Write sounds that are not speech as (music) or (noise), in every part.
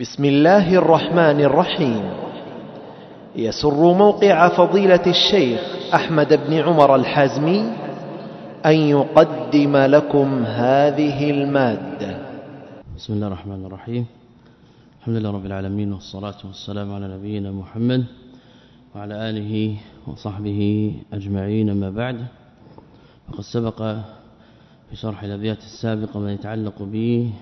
بسم الله الرحمن الرحيم. يسر موقع فضيلة الشيخ أحمد بن عمر الحازمي أن يقدم لكم هذه المادة. بسم الله الرحمن الرحيم. الحمد لله رب العالمين والصلاة والسلام على نبينا محمد وعلى آله وصحبه أجمعين. ما بعد وقد سبق في شرح الأبيات السابقة ما يتعلق به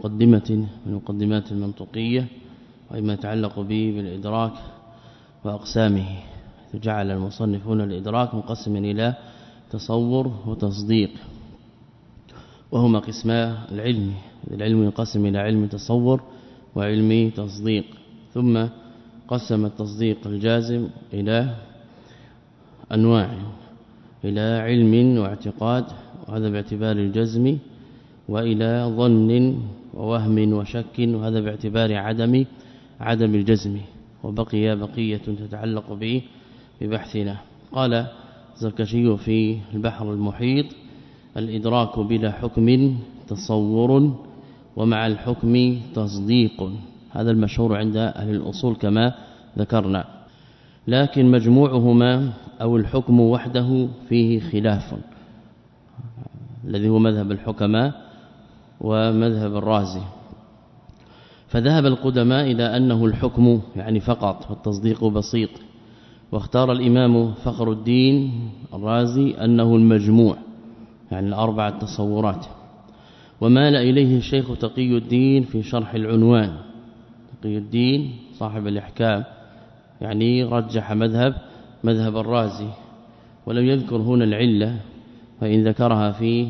مقدمة من مقدمات المنطقية وما يتعلق به بالإدراك وأقسامه جعل المصنفون الإدراك مقسما إلى تصور وتصديق وهما قسما العلم العلم ينقسم إلى علم تصور وعلم تصديق ثم قسم التصديق الجازم إلى أنواع إلى علم واعتقاد وهذا باعتبار الجزم وإلى ظن ووهم وشك وهذا باعتبار عدم عدم الجزم وبقي بقية تتعلق به ببحثنا. قال زركشي في البحر المحيط الإدراك بلا حكم تصور ومع الحكم تصديق. هذا المشهور عند أهل الأصول كما ذكرنا. لكن مجموعهما أو الحكم وحده فيه خلاف الذي هو مذهب الحكماء ومذهب الرازي. فذهب القدماء إلى أنه الحكم يعني فقط والتصديق بسيط واختار الإمام فخر الدين الرازي أنه المجموع يعني الأربعة تصورات ومال إليه الشيخ تقي الدين في شرح العنوان. تقي الدين صاحب الإحكام يعني رجح مذهب مذهب الرازي ولم يذكر هنا العلة فإن ذكرها في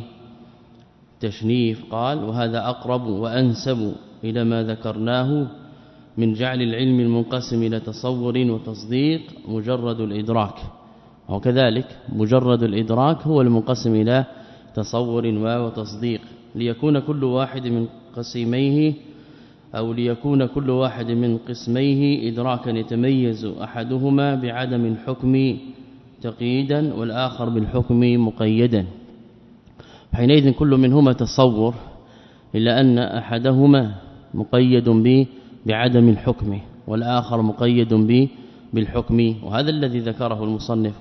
تشنيف قال وهذا أقرب وأنسب إلى ما ذكرناه من جعل العلم المنقسم إلى تصور وتصديق مجرد الإدراك وكذلك مجرد الإدراك هو المنقسم إلى تصور وتصديق ليكون كل واحد من قسميه أو ليكون كل واحد من قسميه إدراكا يتميز أحدهما بعدم الحكم تقييدا والآخر بالحكم مقيدا حينئذ كل منهما تصور إلا أن أحدهما مقيد به بعدم الحكم والآخر مقيد به بالحكم وهذا الذي ذكره المصنف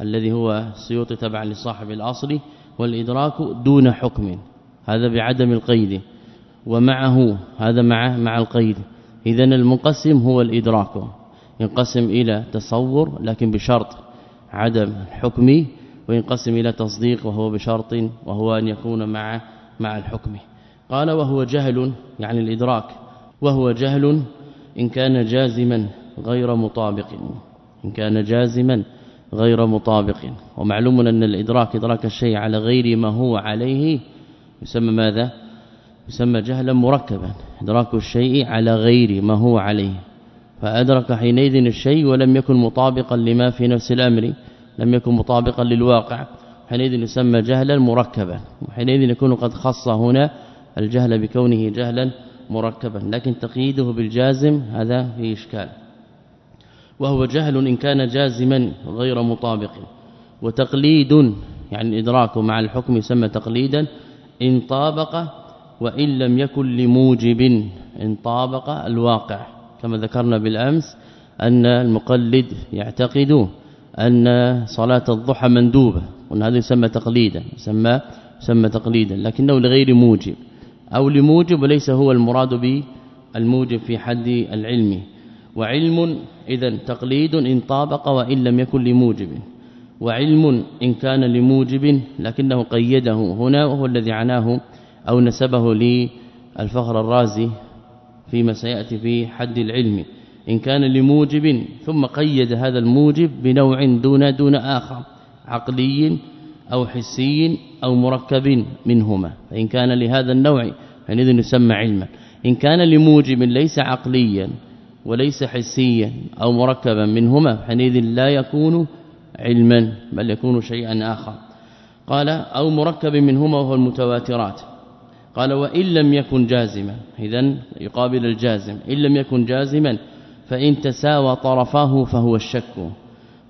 الذي هو السيوطي تبع لصاحب الأصل والإدراك دون حكم هذا بعدم القيد ومعه هذا مع مع القيد. اذا المنقسم هو الإدراك ينقسم إلى تصور لكن بشرط عدم الحكم وينقسم إلى تصديق وهو بشرط وهو أن يكون مع مع الحكم. قال وهو جهل يعني الإدراك. وهو جهل إن كان جازما غير مطابق. إن كان جازما غير مطابق. ومعلوم أن الإدراك إدراك الشيء على غير ما هو عليه يسمى ماذا؟ يسمى جهلا مركبا. إدراك الشيء على غير ما هو عليه. فأدرك حينئذ الشيء ولم يكن مطابقا لما في نفس الأمر. لم يكن مطابقا للواقع. حينئذ يسمى جهلا مركبا وحينئذ يكون قد خص هنا الجهل بكونه جهلا مركبا. لكن تقييده بالجازم هذا فيه إشكال. وهو جهل إن كان جازما غير مطابق. وتقليد يعني ادراكه مع الحكم يسمى تقليدا إن طابق وإن لم يكن لموجب إن طابق الواقع. كما ذكرنا بالأمس أن المقلد يعتقد أن صلاة الضحى مندوبة وأن هذا يسمى تقليدا يسمى يسمى تقليدا لكنه لغير موجب. أو لموجب وليس هو المراد به الموجب في حد العلم. وعلم إذا تقليد إن طابق وإن لم يكن لموجب. وعلم إن كان لموجب لكنه قيده هنا وهو الذي عناه أو نسبه للفخر الرازي فيما سيأتي في حد العلم. إن كان لموجب ثم قيد هذا الموجب بنوع دون دون آخر عقلي أو حسي أو مركب منهما. فإن كان لهذا النوع حينئذ يسمى علما. إن كان لموجب ليس عقليا وليس حسيا أو مركبا منهما حينئذ لا يكون علما بل يكون شيئا آخر. قال أو مركب منهما وهو المتواترات. قال وإن لم يكن جازما اذا يقابل الجازم. إن لم يكن جازما فإن تساوى طرفاه فهو الشك.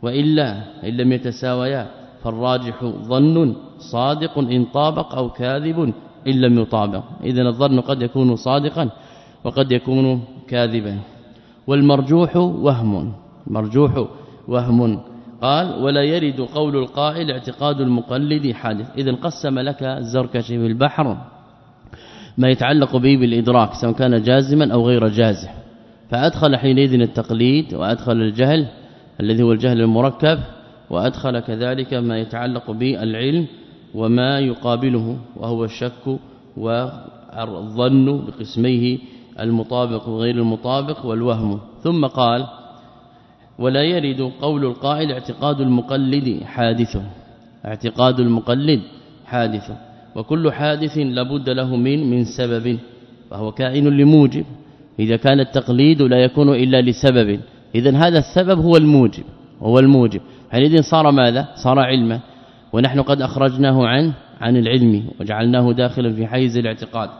وإلا إن لم يتساويا فالراجح ظن صادق إن طابق أو كاذب إن لم يطابق. اذا الظن قد يكون صادقا وقد يكون كاذبا. والمرجوح وهم. مرجوح وهم. قال ولا يرد قول القائل اعتقاد المقلد حادث. اذا قسم لك الزركشي البحر ما يتعلق به بالإدراك سواء كان جازما أو غير جازم. فأدخل حينئذ التقليد وأدخل الجهل الذي هو الجهل المركب وأدخل كذلك ما يتعلق بالعلم وما يقابله وهو الشك والظن بقسميه المطابق وغير المطابق والوهم. ثم قال ولا يرد قول القائل اعتقاد المقلد حادث. اعتقاد المقلد حادث. وكل حادث لابد له من من سبب فهو كائن لموجب. إذا كان التقليد لا يكون إلا لسبب. اذا هذا السبب هو الموجب هو الموجب. حينئذ صار ماذا؟ صار علما. ونحن قد أخرجناه عن عن العلم وجعلناه داخلا في حيز الاعتقاد.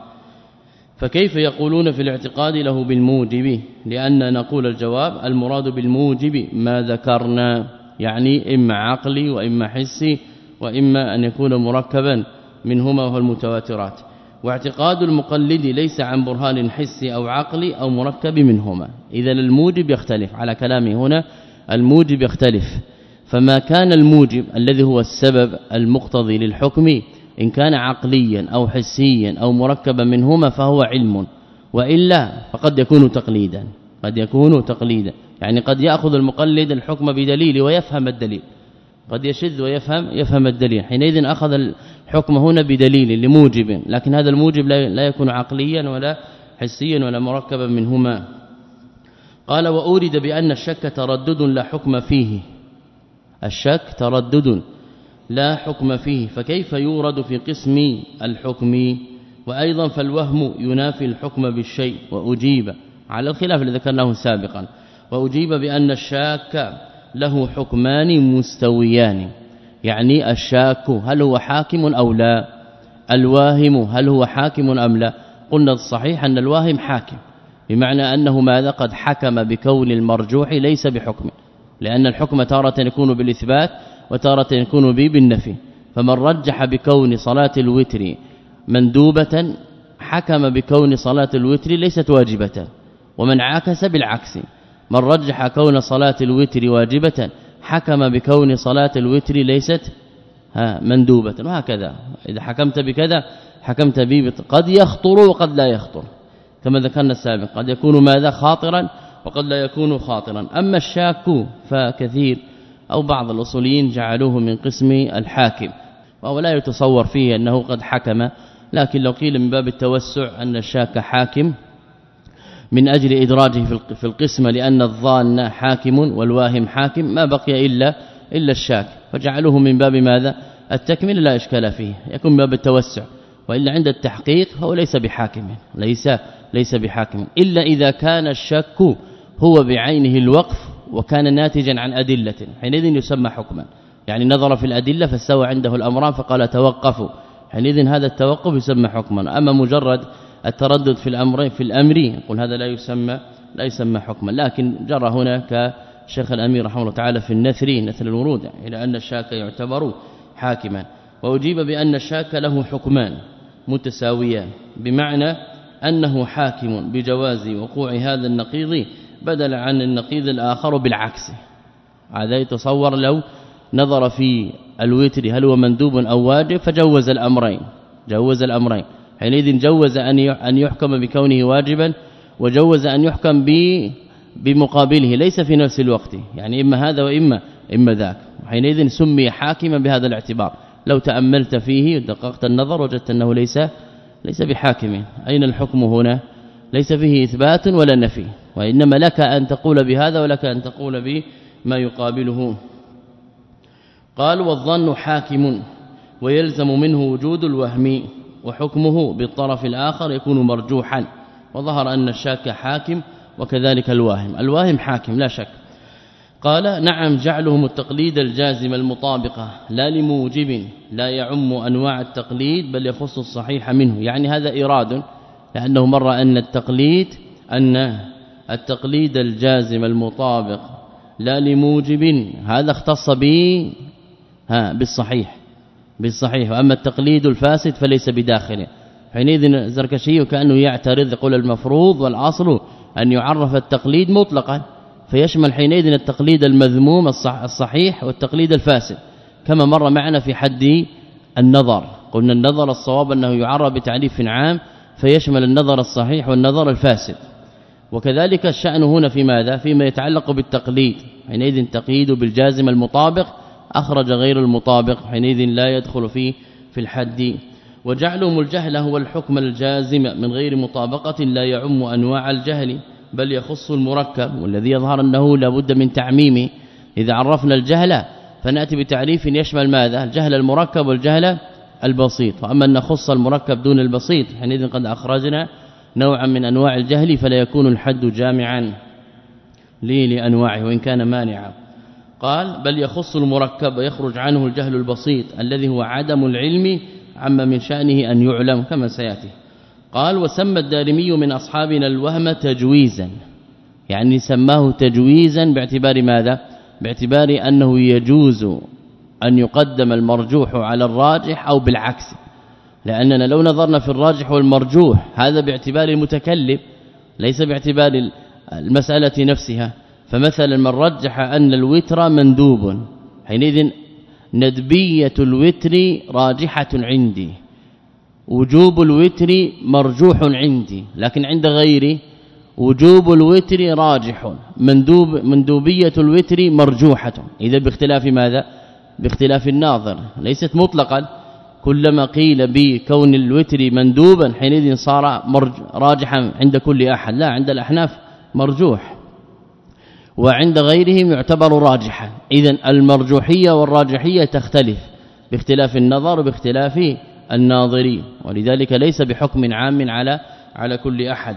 فكيف يقولون في الاعتقاد له بالموجب؟ لأن نقول الجواب المراد بالموجب ما ذكرنا يعني إما عقلي وإما حسي وإما أن يكون مركبا منهما وهو المتواترات. واعتقاد المقلد ليس عن برهان حسي أو عقلي أو مركب منهما. اذا الموجب يختلف. على كلامي هنا الموجب يختلف. فما كان الموجب الذي هو السبب المقتضي للحكم إن كان عقليا أو حسيا أو مركبا منهما فهو علم. وإلا فقد يكون تقليدا. قد يكون تقليدا. يعني قد يأخذ المقلد الحكم بدليل ويفهم الدليل. قد يشذ ويفهم يفهم الدليل. حينئذ أخذ الحكم هنا بدليل لموجب. لكن هذا الموجب لا يكون عقليا ولا حسيا ولا مركبا منهما. قال وأورد بأن الشك تردد لا حكم فيه. الشك تردد لا حكم فيه. فكيف يورد في قسم الحكم؟ وأيضا فالوهم ينافي الحكم بالشيء. وأجيب على الخلاف الذي ذكرناه سابقا. وأجيب بأن الشاك له حكمان مستويان. يعني الشاك هل هو حاكم أو لا؟ الواهم هل هو حاكم أم لا؟ قلنا الصحيح أن الواهم حاكم بمعنى أنه ماذا؟ قد حكم بكون المرجوح ليس بحكم لأن الحكم تارة يكون بالإثبات وتارة يكون به بالنفي. فمن رجح بكون صلاة الوتر مندوبة حكم بكون صلاة الوتر ليست واجبة ومن عاكس بالعكس من رجح كون صلاة الوتر واجبة حكم بكون صلاة الوتر ليست مندوبة وهكذا. إذا حكمت بكذا حكمت به قد يخطر وقد لا يخطر. كما ذكرنا السابق قد يكون ماذا؟ خاطرا وقد لا يكون خاطرا. أما الشاك فكثير أو بعض الأصوليين جعلوه من قسم الحاكم وهو لا يتصور فيه أنه قد حكم. لكن لو قيل من باب التوسع أن الشاك حاكم من أجل إدراجه في القسمة لأن الظان حاكم والواهم حاكم ما بقي إلا إلا الشاك. فجعلوه من باب ماذا؟ التكمله لا إشكال فيه يكون باب التوسع. وإلا عند التحقيق هو ليس بحاكم ليس ليس بحاكم. إلا إذا كان الشك هو بعينه الوقف وكان ناتجا عن أدلة حينئذ يسمى حكما. يعني نظر في الأدلة فاستوى عنده الأمران فقال توقفوا. حينئذ هذا التوقف يسمى حكما. أما مجرد التردد في الأمر في الأمر. يقول هذا لا يسمى لا يسمى حكما. لكن جرى هنا كشيخ الأمير رحمه الله تعالى في النثر نثر الورود إلى أن الشاك يعتبر حاكما. وأجيب بأن الشاك له حكمان متساويان بمعنى أنه حاكم بجواز وقوع هذا النقيض بدل عن النقيض الآخر بالعكس. هذا يتصور لو نظر في الوتر هل هو مندوب أو واجب فجوز الأمرين جوز الأمرين. حينئذ جوز أن أن يحكم بكونه واجبا وجوز أن يحكم بمقابله ليس في نفس الوقت. يعني إما هذا وإما إما ذاك. حينئذ سمي حاكما بهذا الاعتبار. لو تأملت فيه ودققت النظر وجدت أنه ليس ليس بحاكم. أين الحكم هنا؟ ليس فيه إثبات ولا نفي. وإنما لك أن تقول بهذا ولك أن تقول بما يقابله. قال والظن حاكم ويلزم منه وجود الوهم. وحكمه بالطرف الآخر يكون مرجوحا. وظهر أن الشاك حاكم وكذلك الواهم. الواهم حاكم لا شك. قال نعم جعلهم التقليد الجازم المطابقة لا لموجب لا يعم أنواع التقليد بل يخص الصحيح منه. يعني هذا إراد لأنه مر أن التقليد أن التقليد الجازم المطابق لا لموجب. هذا اختص به بالصحيح. بالصحيح. وأما التقليد الفاسد فليس بداخله. حينئذ الزركشي كأنه يعترض يقول المفروض والأصل أن يعرف التقليد مطلقا فيشمل حينئذ التقليد المذموم الصحيح والتقليد الفاسد. كما مر معنا في حد النظر. قلنا النظر الصواب أنه يعرف بتعريف عام فيشمل النظر الصحيح والنظر الفاسد. وكذلك الشأن هنا في ماذا؟ فيما يتعلق بالتقليد. حينئذ تقييد بالجازم المطابق أخرج غير المطابق حينئذ لا يدخل فيه في الحد. وجعلهم الجهل هو الحكم الجازم من غير مطابقة لا يعم أنواع الجهل بل يخص المركب والذي يظهر أنه لابد من تعميمه إذا عرفنا الجهل فنأتي بتعريف يشمل ماذا؟ الجهل المركب والجهل البسيط. وأما أن نخص المركب دون البسيط حينئذ قد أخرجنا نوعا من أنواع الجهل فلا يكون الحد جامعا لي لأنواعه وإن كان مانعا. قال بل يخص المركب ويخرج عنه الجهل البسيط الذي هو عدم العلم عما من شأنه أن يعلم كما سيأتي. قال وسمى الدارمي من أصحابنا الوهم تجويزا. يعني سماه تجويزا باعتبار ماذا؟ باعتبار أنه يجوز أن يقدم المرجوح على الراجح أو بالعكس. لأننا لو نظرنا في الراجح والمرجوح هذا باعتبار المتكلم ليس باعتبار المسألة نفسها. فمثلا من رجح أن الوتر مندوب. حينئذ ندبية الوتر راجحة عندي. وجوب الوتر مرجوح عندي. لكن عند غيري وجوب الوتر راجح. مندوب مندوبية الوتر مرجوحة. إذا باختلاف ماذا؟ باختلاف الناظر. ليست مطلقا. كلما قيل بكون الوتر مندوبا حينئذ صار راجحا عند كل أحد. لا عند الأحناف مرجوح. وعند غيرهم يعتبر راجحا. اذا المرجوحية والراجحية تختلف باختلاف النظر وباختلاف الناظرين. ولذلك ليس بحكم عام على على كل أحد.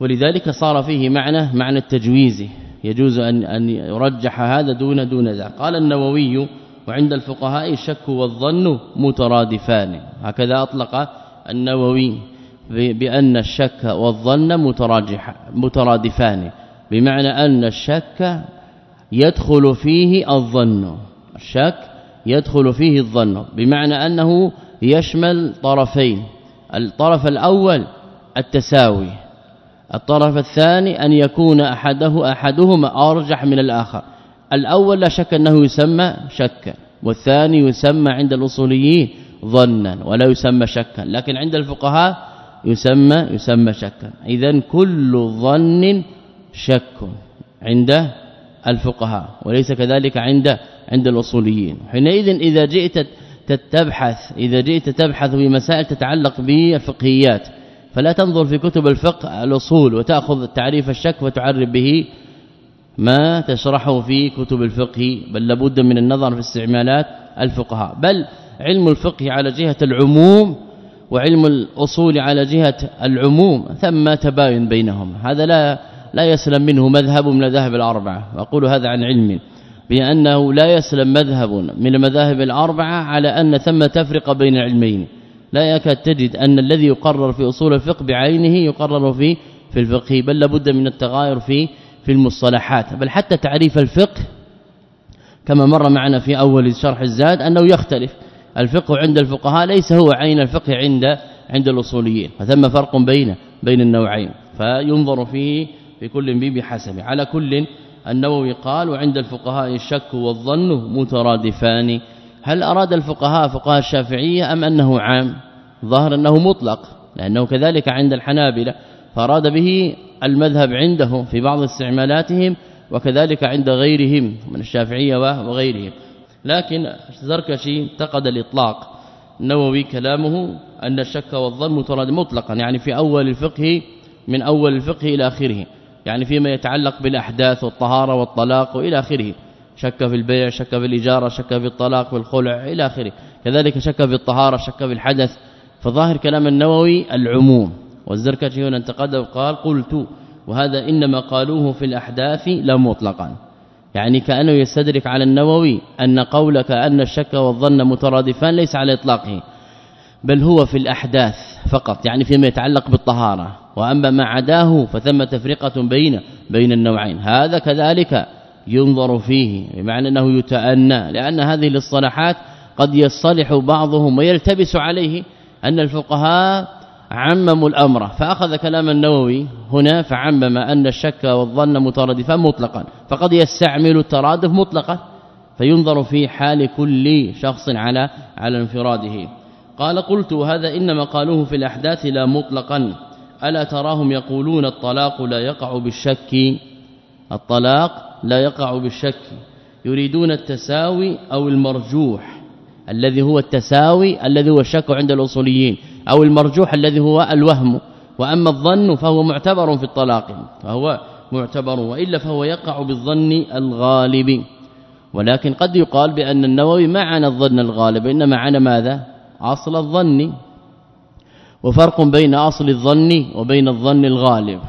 ولذلك صار فيه معنى معنى التجويز. يجوز أن أن يرجح هذا دون دون ذا. قال النووي وعند الفقهاء الشك والظن مترادفان. هكذا أطلق النووي بأن الشك والظن متراجح مترادفان. بمعنى أن الشك يدخل فيه الظن. الشك يدخل فيه الظن. بمعنى أنه يشمل طرفين. الطرف الأول التساوي. الطرف الثاني أن يكون احده أحدهما أرجح من الآخر. الأول لا شك أنه يسمى شكا والثاني يسمى عند الأصوليين ظنا ولا يسمى شكا. لكن عند الفقهاء يسمى يسمى شكا. اذا كل ظن شك عند الفقهاء وليس كذلك عند عند الأصوليين. حينئذ إذا جئت تبحث إذا جئت تبحث في مسائل تتعلق بالفقهيات فلا تنظر في كتب الفقه الأصول وتأخذ تعريف الشك وتعرب به ما تشرحه في كتب الفقه بل لابد من النظر في استعمالات الفقهاء. بل علم الفقه على جهة العموم وعلم الأصول على جهة العموم ثم تباين بينهم. هذا لا لا يسلم منه مذهب من المذاهب الأربعة. وأقول هذا عن علم بأنه لا يسلم مذهب من المذاهب الأربعة على أن ثم تفرق بين العلمين. لا يكاد تجد أن الذي يقرر في أصول الفقه بعينه يقرر في في الفقه بل لابد من التغاير في في المصطلحات. بل حتى تعريف الفقه كما مر معنا في أول شرح الزاد أنه يختلف. الفقه عند الفقهاء ليس هو عين الفقه عند عند الأصوليين. فثم فرق بين بين النوعين. فينظر فيه في كل بحسبه على كل النووي قال وعند الفقهاء الشك والظن مترادفان. هل أراد الفقهاء فقهاء الشافعية أم أنه عام؟ ظاهر أنه مطلق لأنه كذلك عند الحنابلة فأراد به المذهب عنده في بعض استعمالاتهم وكذلك عند غيرهم من الشافعية وغيرهم. لكن زركشي انتقد الإطلاق. النووي كلامه أن الشك والظن متراد مطلقا يعني في أول الفقه من أول الفقه إلى آخره. يعني فيما يتعلق بالأحداث والطهارة والطلاق وإلى آخره. شك في البيع شك في الاجاره شك في الطلاق والخلع إلى آخره. كذلك شك في الطهارة شك في الحدث. فظاهر كلام النووي العموم. والزركشي هنا انتقد وقال قلت وهذا إنما قالوه في الأحداث لا مطلقا. يعني كأنه يستدرك على النووي أن قولك أن الشك والظن مترادفان ليس على إطلاقه بل هو في الأحداث فقط يعني فيما يتعلق بالطهارة. وأما ما عداه فثم تفرقة بين بين النوعين. هذا كذلك ينظر فيه بمعنى أنه يتأنى لأن هذه الاصطلاحات قد يصطلح بعضهم ويلتبس عليه أن الفقهاء عمموا الأمر. فأخذ كلام النووي هنا فعمم أن الشك والظن مترادفان مطلقا. فقد يستعمل الترادف مطلقا فينظر في حال كل شخص على على انفراده. قال قلت هذا إنما قالوه في الأحداث لا مطلقا. ألا تراهم يقولون الطلاق لا يقع بالشك؟ الطلاق لا يقع بالشك. يريدون التساوي أو المرجوح الذي هو التساوي الذي هو الشك عند الأصوليين أو المرجوح الذي هو الوهم. وأما الظن فهو معتبر في الطلاق فهو معتبر وإلا فهو يقع بالظن الغالب. ولكن قد يقال بأن النووي معنى الظن الغالب إنما معنى ماذا؟ أصل الظن. وفرق بين أصل الظن وبين الظن الغالب.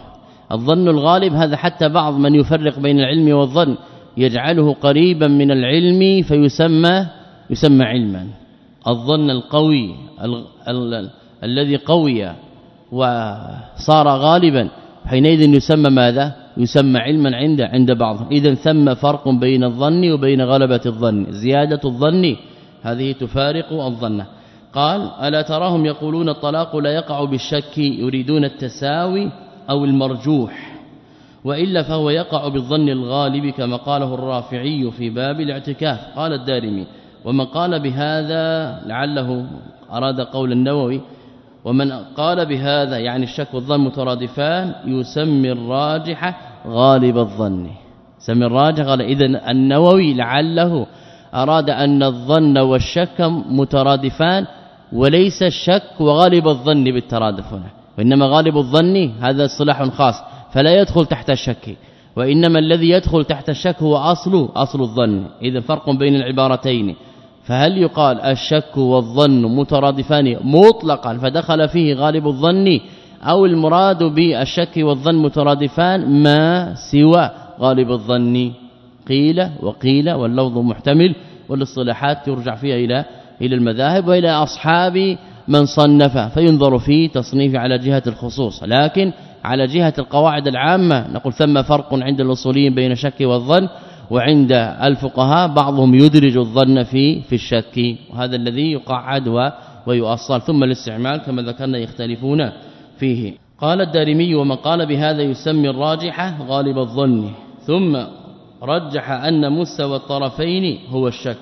الظن الغالب هذا حتى بعض من يفرق بين العلم والظن يجعله قريبا من العلم فيسمى يسمى علما. الظن القوي ال ال الذي قوي وصار غالبا حينئذ يسمى ماذا؟ يسمى علما عند عند بعضهم. اذا ثم فرق بين الظن وبين غلبة الظن. زيادة الظن هذه تفارق الظن. قال ألا تراهم يقولون الطلاق لا يقع بالشك يريدون التساوي أو المرجوح وإلا فهو يقع بالظن الغالب كما قاله الرافعي في باب الاعتكاف. قال الدارمي ومن قال بهذا لعله أراد قول النووي ومن قال بهذا يعني الشك والظن مترادفان يسمي الراجح غالب الظن. سمي الراجح قال اذا النووي لعله أراد أن الظن والشك مترادفان وليس الشك وغالب الظن بالترادف هنا. وإنما غالب الظن هذا اصطلاح خاص فلا يدخل تحت الشك. وإنما الذي يدخل تحت الشك هو أصل أصل الظن. إذا فرق بين العبارتين. فهل يقال الشك والظن مترادفان مطلقا فدخل فيه غالب الظن؟ أو المراد بالشك والظن مترادفان ما سوى غالب الظن؟ قيل وقيل واللفظ محتمل والاصطلاحات ترجع فيها إلى إلى المذاهب وإلى أصحاب من صنف فينظر في تصنيف على جهة الخصوص لكن على جهة القواعد العامة نقول ثم فرق عند الأصوليين بين الشك والظن وعند الفقهاء بعضهم يدرج الظن في في الشك وهذا الذي يقعد ويؤصل ثم الاستعمال كما ذكرنا يختلفون فيه. قال الدارمي ومن قال بهذا يسمي الراجحه غالب الظن ثم رجح أن مستوى الطرفين هو الشك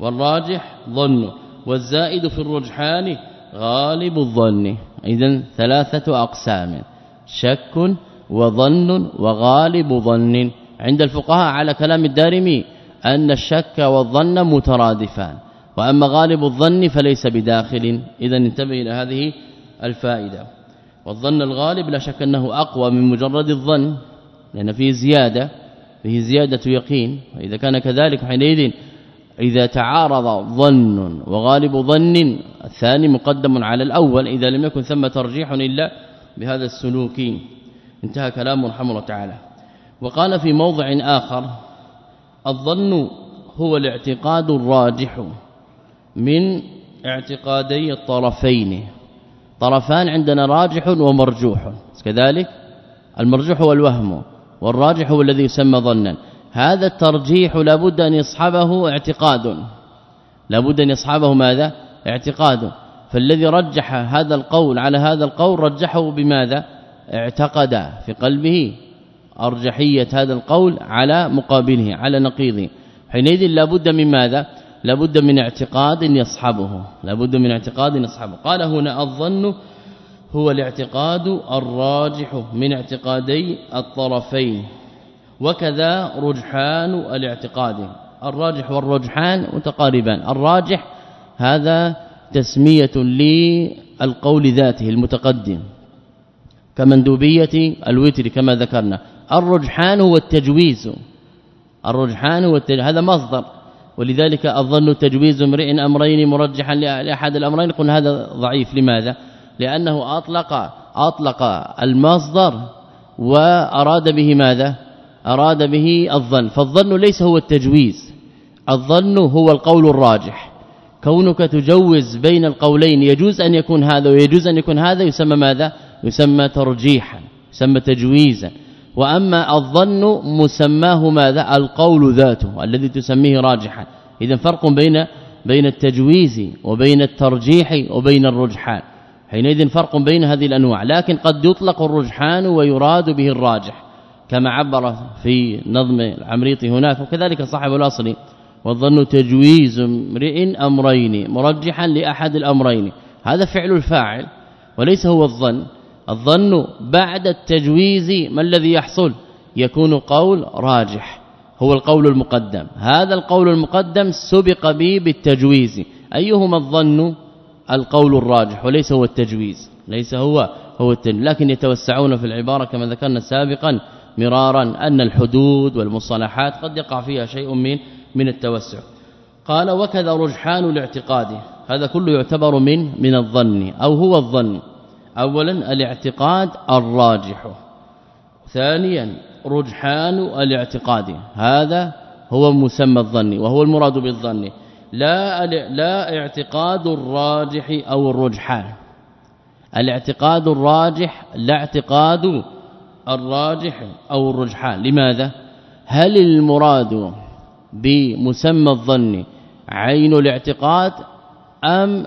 والراجح ظن والزائد في الرجحان غالب الظن. اذا ثلاثة أقسام شك وظن وغالب ظن. عند الفقهاء على كلام الدارمي أن الشك والظن مترادفان وأما غالب الظن فليس بداخل. اذا انتبه إلى هذه الفائدة. والظن الغالب لا شك أنه أقوى من مجرد الظن لأن فيه زيادة فيه زيادة يقين. وإذا كان كذلك حينئذ إذا تعارض ظن وغالب ظن الثاني مقدم على الأول إذا لم يكن ثم ترجيح إلا بهذا السلوك. انتهى كلام رحمه الله تعالى. وقال في موضع آخر الظن هو الاعتقاد الراجح من اعتقادي الطرفين. طرفان عندنا راجح ومرجوح. كذلك المرجوح هو الوهم والراجح هو الذي يسمى ظنا. هذا الترجيح لابد أن يصحبه اعتقاد. لابد أن يصحبه ماذا؟ اعتقاد. فالذي رجح هذا القول على هذا القول رجحه بماذا؟ اعتقد في قلبه أرجحية هذا القول على مقابله على نقيضه حينئذ لابد من ماذا؟ لابد من اعتقاد يصحبه. لابد من اعتقاد يصحبه. قال هنا الظن هو الاعتقاد الراجح من اعتقادي الطرفين. وكذا رجحان الاعتقاد. الراجح والرجحان متقاربان. الراجح هذا تسمية للقول ذاته المتقدم كمندوبية الوتر كما ذكرنا. الرجحان هو التجويز. الرجحان هو التجويز هذا مصدر. ولذلك الظن تجويز امرئ أمرين مرجحا لأحد الأمرين. قلنا هذا ضعيف. لماذا؟ لأنه أطلق أطلق المصدر وأراد به ماذا؟ أراد به الظن فالظن ليس هو التجويز الظن هو القول الراجح. كونك تجوز بين القولين يجوز أن يكون هذا ويجوز أن يكون هذا يسمى ماذا؟ يسمى ترجيحا يسمى تجويزا. وأما الظن مسماه ماذا؟ القول ذاته الذي تسميه راجحا. اذا فرق بين بين التجويز وبين الترجيح وبين الرجحان. حينئذ فرق بين هذه الأنواع لكن قد يطلق الرجحان ويراد به الراجح. كما عبر في نظم العمريطي هناك وكذلك صاحب الأصل والظن تجويز امرئ أمرين مرجحا لأحد الأمرين. هذا فعل الفاعل وليس هو الظن. الظن بعد التجويز ما الذي يحصل؟ يكون قول راجح هو القول المقدم. هذا القول المقدم سبق به بالتجويز. أيهما الظن؟ القول الراجح وليس هو التجويز ليس هو هو التجويز لكن يتوسعون في العبارة كما ذكرنا سابقا مرارا أن الحدود والمصطلحات قد يقع فيها شيء من من التوسع. قال وكذا رجحان الاعتقاد. هذا كله يعتبر من من الظن أو هو الظن. اولا الاعتقاد الراجح. ثانيا رجحان الاعتقاد. هذا هو مسمى الظن وهو المراد بالظن. لا لا اعتقاد الراجح أو الرجحان. الاعتقاد الراجح لا اعتقاد الراجح أو الرجحان. لماذا؟ هل المراد بمسمى الظن عين الاعتقاد أم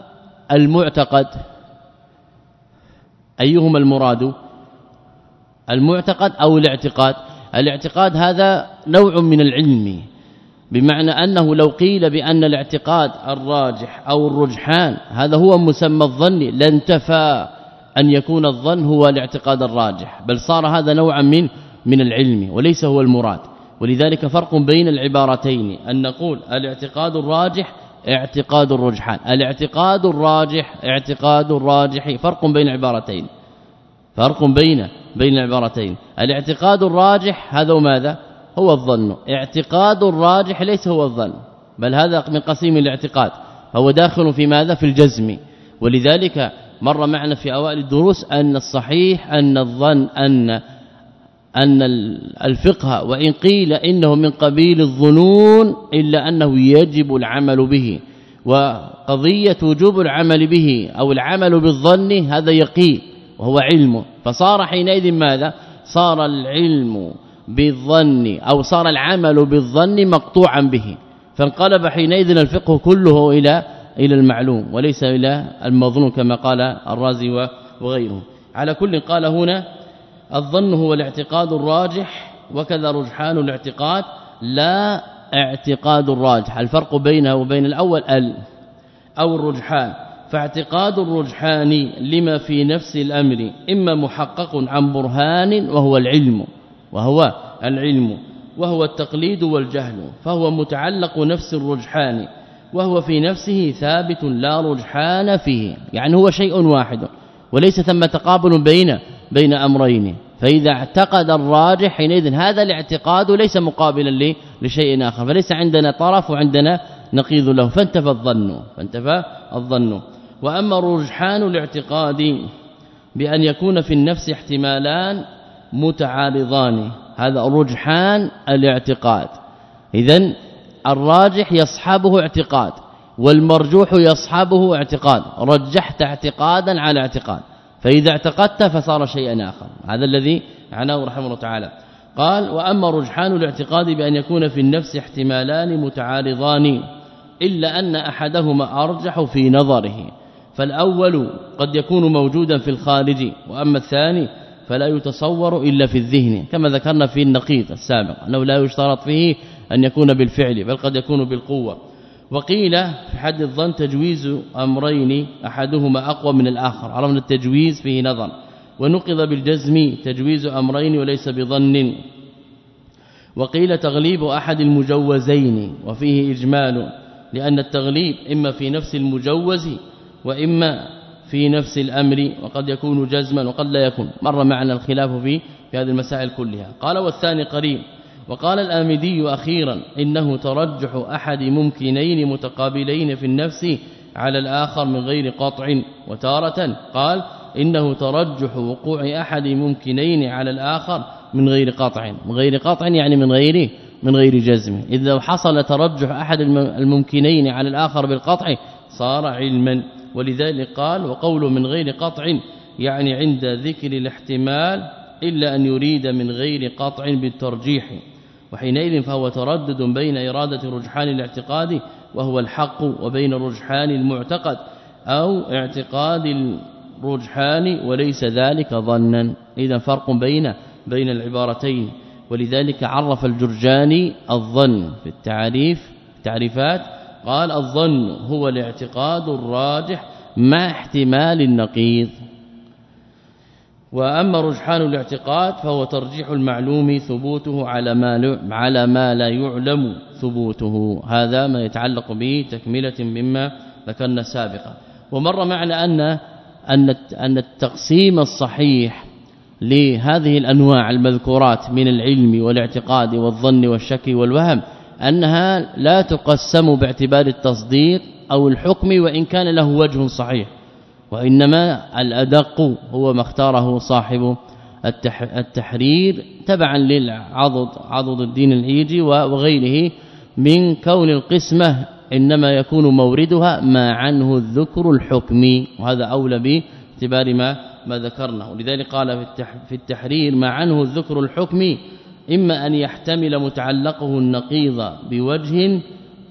المعتقد؟ أيهما المراد؟ المعتقد أو الاعتقاد؟ الاعتقاد هذا نوع من العلم بمعنى أنه لو قيل بأن الاعتقاد الراجح أو الرجحان هذا هو مسمى الظن لانتفى. أن يكون الظن هو الاعتقاد الراجح بل صار هذا نوعا من من العلم وليس هو المراد. ولذلك فرق بين العبارتين أن نقول الاعتقاد الراجح اعتقاد الرجحان. الاعتقاد الراجح اعتقاد الراجح فرق بين العبارتين. فرق بين بين العبارتين. الاعتقاد الراجح هذا ماذا؟ هو الظن. اعتقاد الراجح ليس هو الظن بل هذا من قسيم الاعتقاد فهو داخل في ماذا؟ في الجزم. ولذلك مر معنا في أوائل الدروس أن الصحيح أن الظن أن أن الفقه وإن قيل إنه من قبيل الظنون إلا أنه يجب العمل به وقضية وجوب العمل به أو العمل بالظن هذا يقين وهو علم فصار حينئذ ماذا؟ صار العلم بالظن أو صار العمل بالظن مقطوعا به فانقلب حينئذ الفقه كله إلى إلى المعلوم وليس إلى المظنون كما قال الرازي وغيره. على كل قال هنا الظن هو الاعتقاد الراجح وكذا رجحان الاعتقاد لا اعتقاد الراجح. الفرق بينه وبين الأول ال أو الرجحان. فاعتقاد الرجحان لما في نفس الأمر إما محقق عن برهان وهو العلم وهو العلم وهو التقليد والجهل فهو متعلق نفس الرجحان. وهو في نفسه ثابت لا رجحان فيه يعني هو شيء واحد وليس ثم تقابل بين بين أمرين فإذا اعتقد الراجح حينئذ هذا الاعتقاد ليس مقابلا لشيء آخر فليس عندنا طرف وعندنا نقيض له فانتفى الظن فانتفى الظن. وأما رجحان الاعتقاد بأن يكون في النفس احتمالان متعارضان هذا رجحان الاعتقاد. اذا الراجح يصحبه اعتقاد والمرجوح يصحبه اعتقاد رجحت اعتقادا على اعتقاد فإذا اعتقدت فصار شيئا آخر. هذا الذي عناه رحمه الله تعالى. قال وأما رجحان الاعتقاد بأن يكون في النفس احتمالان متعارضان إلا أن أحدهما أرجح في نظره فالأول قد يكون موجودا في الخارج وأما الثاني فلا يتصور إلا في الذهن كما ذكرنا في النقيض السابق أنه لا يشترط فيه أن يكون بالفعل بل قد يكون بالقوة. وقيل في حد الظن تجويز أمرين أحدهما أقوى من الآخر. عرفنا التجويز فيه نظر. ونقض بالجزم تجويز أمرين وليس بظن. وقيل تغليب أحد المجوزين وفيه إجمال لأن التغليب إما في نفس المجوز وإما في نفس الأمر وقد يكون جزما وقد لا يكون. مر معنا الخلاف في في هذه المسائل كلها. قال والثاني قريب. وقال الآمدي أخيرا إنه ترجح أحد ممكنين متقابلين في النفس على الآخر من غير قطع. وتارة قال إنه ترجح وقوع أحد ممكنين على الآخر من غير قطع. من غير قطع يعني من غير من غير جزم. اذا حصل ترجح أحد الممكنين على الآخر بالقطع صار علما. ولذلك قال وقول من غير قطع يعني عند ذكر الاحتمال إلا أن يريد من غير قطع بالترجيح. وحينئذ فهو تردد بين إرادة رجحان الاعتقاد وهو الحق وبين رجحان المعتقد أو اعتقاد رجحان وليس ذلك ظنا. اذا فرق بين بين العبارتين. ولذلك عرف الجرجاني الظن في التعريف تعريفات قال الظن هو الاعتقاد الراجح مع احتمال النقيض. وأما رجحان الاعتقاد فهو ترجيح المعلوم ثبوته على ما على ما لا يعلم ثبوته. هذا ما يتعلق به تكملة مما ذكرنا سابقا. ومر معنا أن أن التقسيم الصحيح لهذه الأنواع المذكورات من العلم والاعتقاد والظن والشك والوهم أنها لا تقسم باعتبار التصديق أو الحكم وإن كان له وجه صحيح. وإنما الأدق هو ما اختاره صاحب التحرير تبعا للعضد عضد الدين العيجي وغيره من كون القسمة إنما يكون موردها ما عنه الذكر الحكمي وهذا أولى باعتبار ما ما ذكرنا ولذلك قال في التحرير ما عنه الذكر الحكمي إما أن يحتمل متعلقه النقيض بوجه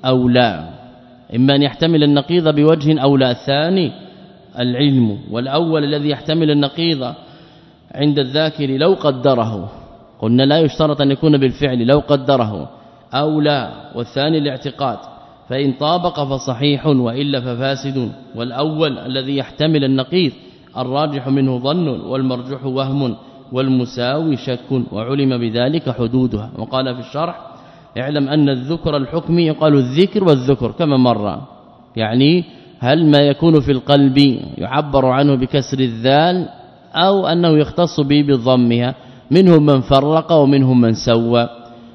أو لا. إما أن يحتمل النقيض بوجه أو لا. الثاني العلم والأول الذي يحتمل النقيض عند الذاكر لو قدره. قلنا لا يشترط أن يكون بالفعل لو قدره أو لا. والثاني الاعتقاد فإن طابق فصحيح وإلا ففاسد. والأول الذي يحتمل النقيض الراجح منه ظن والمرجوح وهم والمساوي شك وعلم بذلك حدودها. وقال في الشرح اعلم أن الذكر الحكمي يقال الذكر والذكر كما مر. يعني هل ما يكون في القلب يعبر عنه بكسر الذال أو أنه يختص به بضمها؟ منهم من فرق ومنهم من سوى.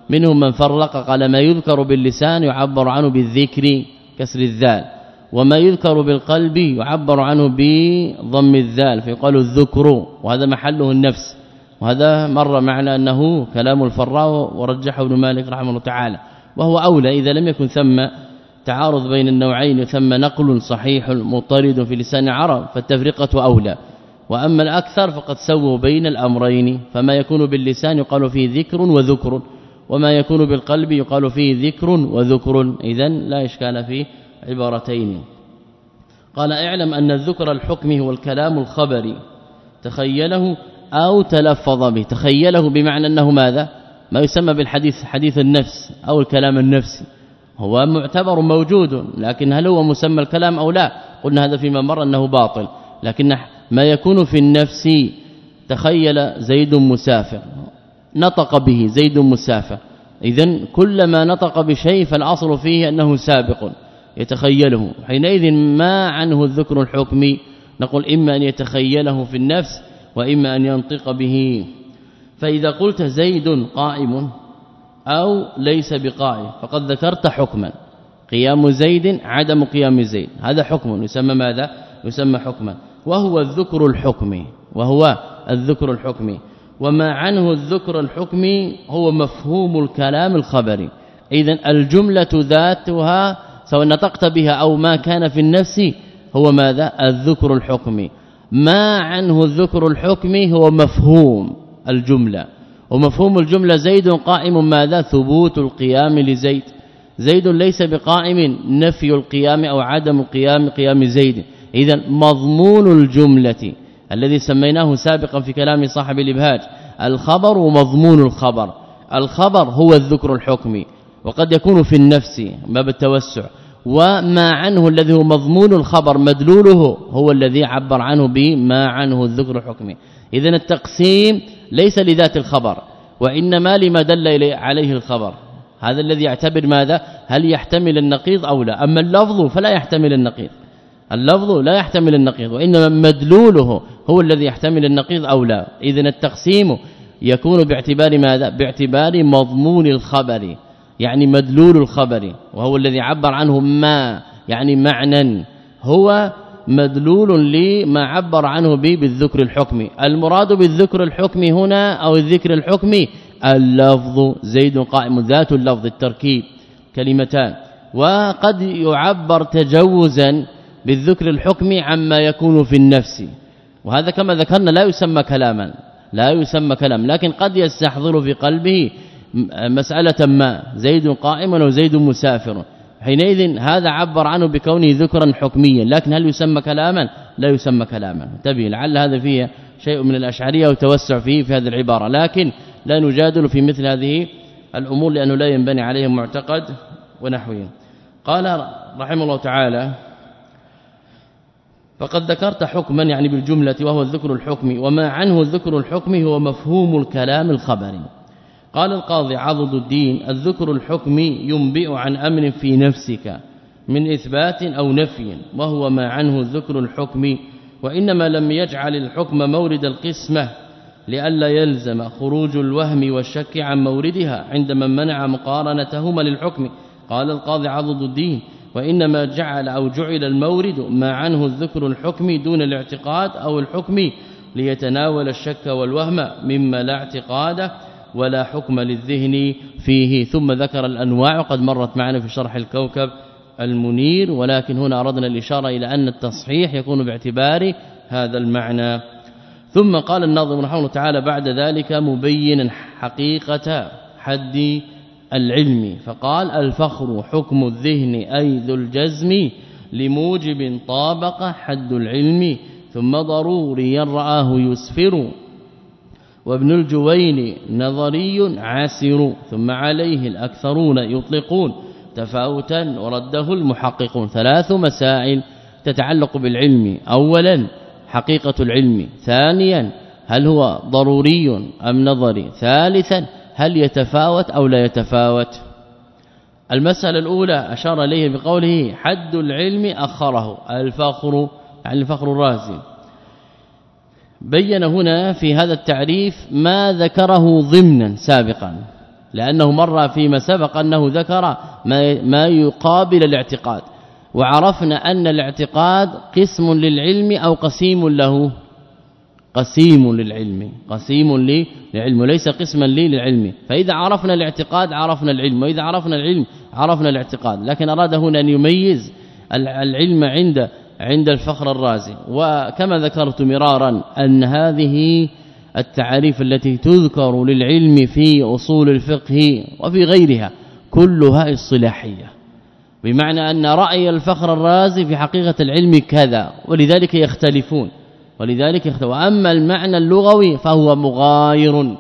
منهم من فرق قال ما يذكر باللسان يعبر عنه بالذكر كسر الذال. وما يذكر بالقلب يعبر عنه بضم الذال. فيقال الذكر وهذا محله النفس. وهذا مر معنا أنه كلام الفراء ورجحه ابن مالك رحمه الله تعالى. وهو أولى إذا لم يكن ثم تعارض بين النوعين ثم نقل صحيح مطرد في لسان العرب فالتفرقة أولى. وأما الأكثر فقد سووا بين الأمرين فما يكون باللسان يقال فيه ذكر وذكر وما يكون بالقلب يقال فيه ذكر وذكر. اذا لا إشكال في عبارتين. قال اعلم أن الذكر الحكمي هو الكلام الخبري تخيله أو تلفظ به. تخيله بمعنى أنه ماذا؟ ما يسمى بالحديث حديث النفس أو الكلام النفسي. هو معتبر موجود لكن هل هو مسمى الكلام أو لا؟ قلنا هذا فيما مر أنه باطل. لكن ما يكون في النفس تخيل زيد مسافر. نطق به زيد مسافر. اذا كلما نطق بشيء فالأصل فيه أنه سابق يتخيله. حينئذ ما عنه الذكر الحكمي؟ نقول إما أن يتخيله في النفس وإما أن ينطق به. فإذا قلت زيد قائم أو ليس بقائم فقد ذكرت حكما. قيام زيد عدم قيام زيد. هذا حكم. يسمى ماذا؟ يسمى حكما. وهو الذكر الحكمي. وهو الذكر الحكمي. وما عنه الذكر الحكمي هو مفهوم الكلام الخبري. اذا الجملة ذاتها سواء نطقت بها أو ما كان في النفس هو ماذا؟ الذكر الحكمي. ما عنه الذكر الحكمي هو مفهوم الجملة. ومفهوم الجملة زيد قائم ماذا؟ ثبوت القيام لزيد. زيد ليس بقائم نفي القيام أو عدم القيام قيام زيد. اذا مضمون الجملة الذي سميناه سابقا في كلام صاحب الإبهاج. الخبر ومضمون الخبر. الخبر هو الذكر الحكمي وقد يكون في النفس باب التوسع. وما عنه الذي هو مضمون الخبر مدلوله هو الذي عبر عنه بما عنه الذكر الحكمي اذا التقسيم ليس لذات الخبر وإنما لما دل عليه الخبر. هذا الذي يعتبر ماذا؟ هل يحتمل النقيض أو لا؟ أما اللفظ فلا يحتمل النقيض. اللفظ لا يحتمل النقيض وإنما مدلوله هو الذي يحتمل النقيض أو لا. اذا التقسيم يكون باعتبار ماذا؟ باعتبار مضمون الخبر يعني مدلول الخبر وهو الذي عبر عنه ما يعني معنى هو مدلول لما عبر عنه به بالذكر الحكمي. المراد بالذكر الحكمي هنا أو الذكر الحكمي اللفظ زيد قائم ذات اللفظ التركيب. كلمتان. وقد يعبر تجوزا بالذكر الحكمي عما يكون في النفس. وهذا كما ذكرنا لا يسمى كلاما. لا يسمى كلام لكن قد يستحضر في قلبه مسألة ما. زيد قائم وزيد مسافر. حينئذ هذا عبر عنه بكونه ذكرا حكميا لكن هل يسمى كلاما؟ لا يسمى كلاما. انتبه لعل هذا فيه شيء من الأشعرية وتوسع فيه في هذه العبارة. لكن لا نجادل في مثل هذه الأمور لأنه لا ينبني عليه معتقد ونحوه. قال رحمه الله تعالى فقد ذكرت حكما يعني بالجملة وهو الذكر الحكمي وما عنه الذكر الحكمي هو مفهوم الكلام الخبري. قال القاضي عضد الدين الذكر الحكمي ينبئ عن أمر في نفسك من إثبات أو نفي وهو ما عنه الذكر الحكمي وإنما لم يجعل الحكم مورد القسمة لئلا يلزم خروج الوهم والشك عن موردها عندما منع مقارنتهما للحكم. قال القاضي عضد الدين وإنما جعل أو جعل المورد ما عنه الذكر الحكمي دون الاعتقاد أو الحكم ليتناول الشك والوهم مما لا اعتقاد ولا حكم للذهن فيه. ثم ذكر الأنواع قد مرت معنا في شرح الكوكب المنير ولكن هنا أردنا الإشارة إلى أن التصحيح يكون باعتبار هذا المعنى. ثم قال الناظم رحمه الله تعالى بعد ذلك مبينا حقيقة حد العلم. فقال الفخر حكم الذهن أي ذو الجزم لموجب طابق حد العلم. ثم ضروري رآه يسفر. وابن الجوين نظري عاسر ثم عليه الأكثرون يطلقون تفاوتا ورده المحققون. ثلاث مسائل تتعلق بالعلم. اولا حقيقة العلم. ثانيا هل هو ضروري أم نظري؟ ثالثا هل يتفاوت أو لا يتفاوت؟ المسألة الأولى أشار إليه بقوله حد العلم أخره. الفخر يعني الفخر الرازي. بين هنا في هذا التعريف ما ذكره ضمنا سابقا لأنه مر فيما سبق أنه ذكر ما ما يقابل الاعتقاد وعرفنا أن الاعتقاد قسم للعلم أو قسيم له. قسيم للعلم قسيم للعلم ليس قسما لي للعلم. فإذا عرفنا الاعتقاد عرفنا العلم وإذا عرفنا العلم عرفنا الاعتقاد. لكن أراد هنا أن يميز العلم عند عند الفخر الرازي. وكما ذكرت مرارا أن هذه التعاريف التي تذكر للعلم في أصول الفقه وفي غيرها كلها اصطلاحية. بمعنى أن رأي الفخر الرازي في حقيقة العلم كذا ولذلك يختلفون ولذلك يختلف اما المعنى اللغوي فهو مغاير.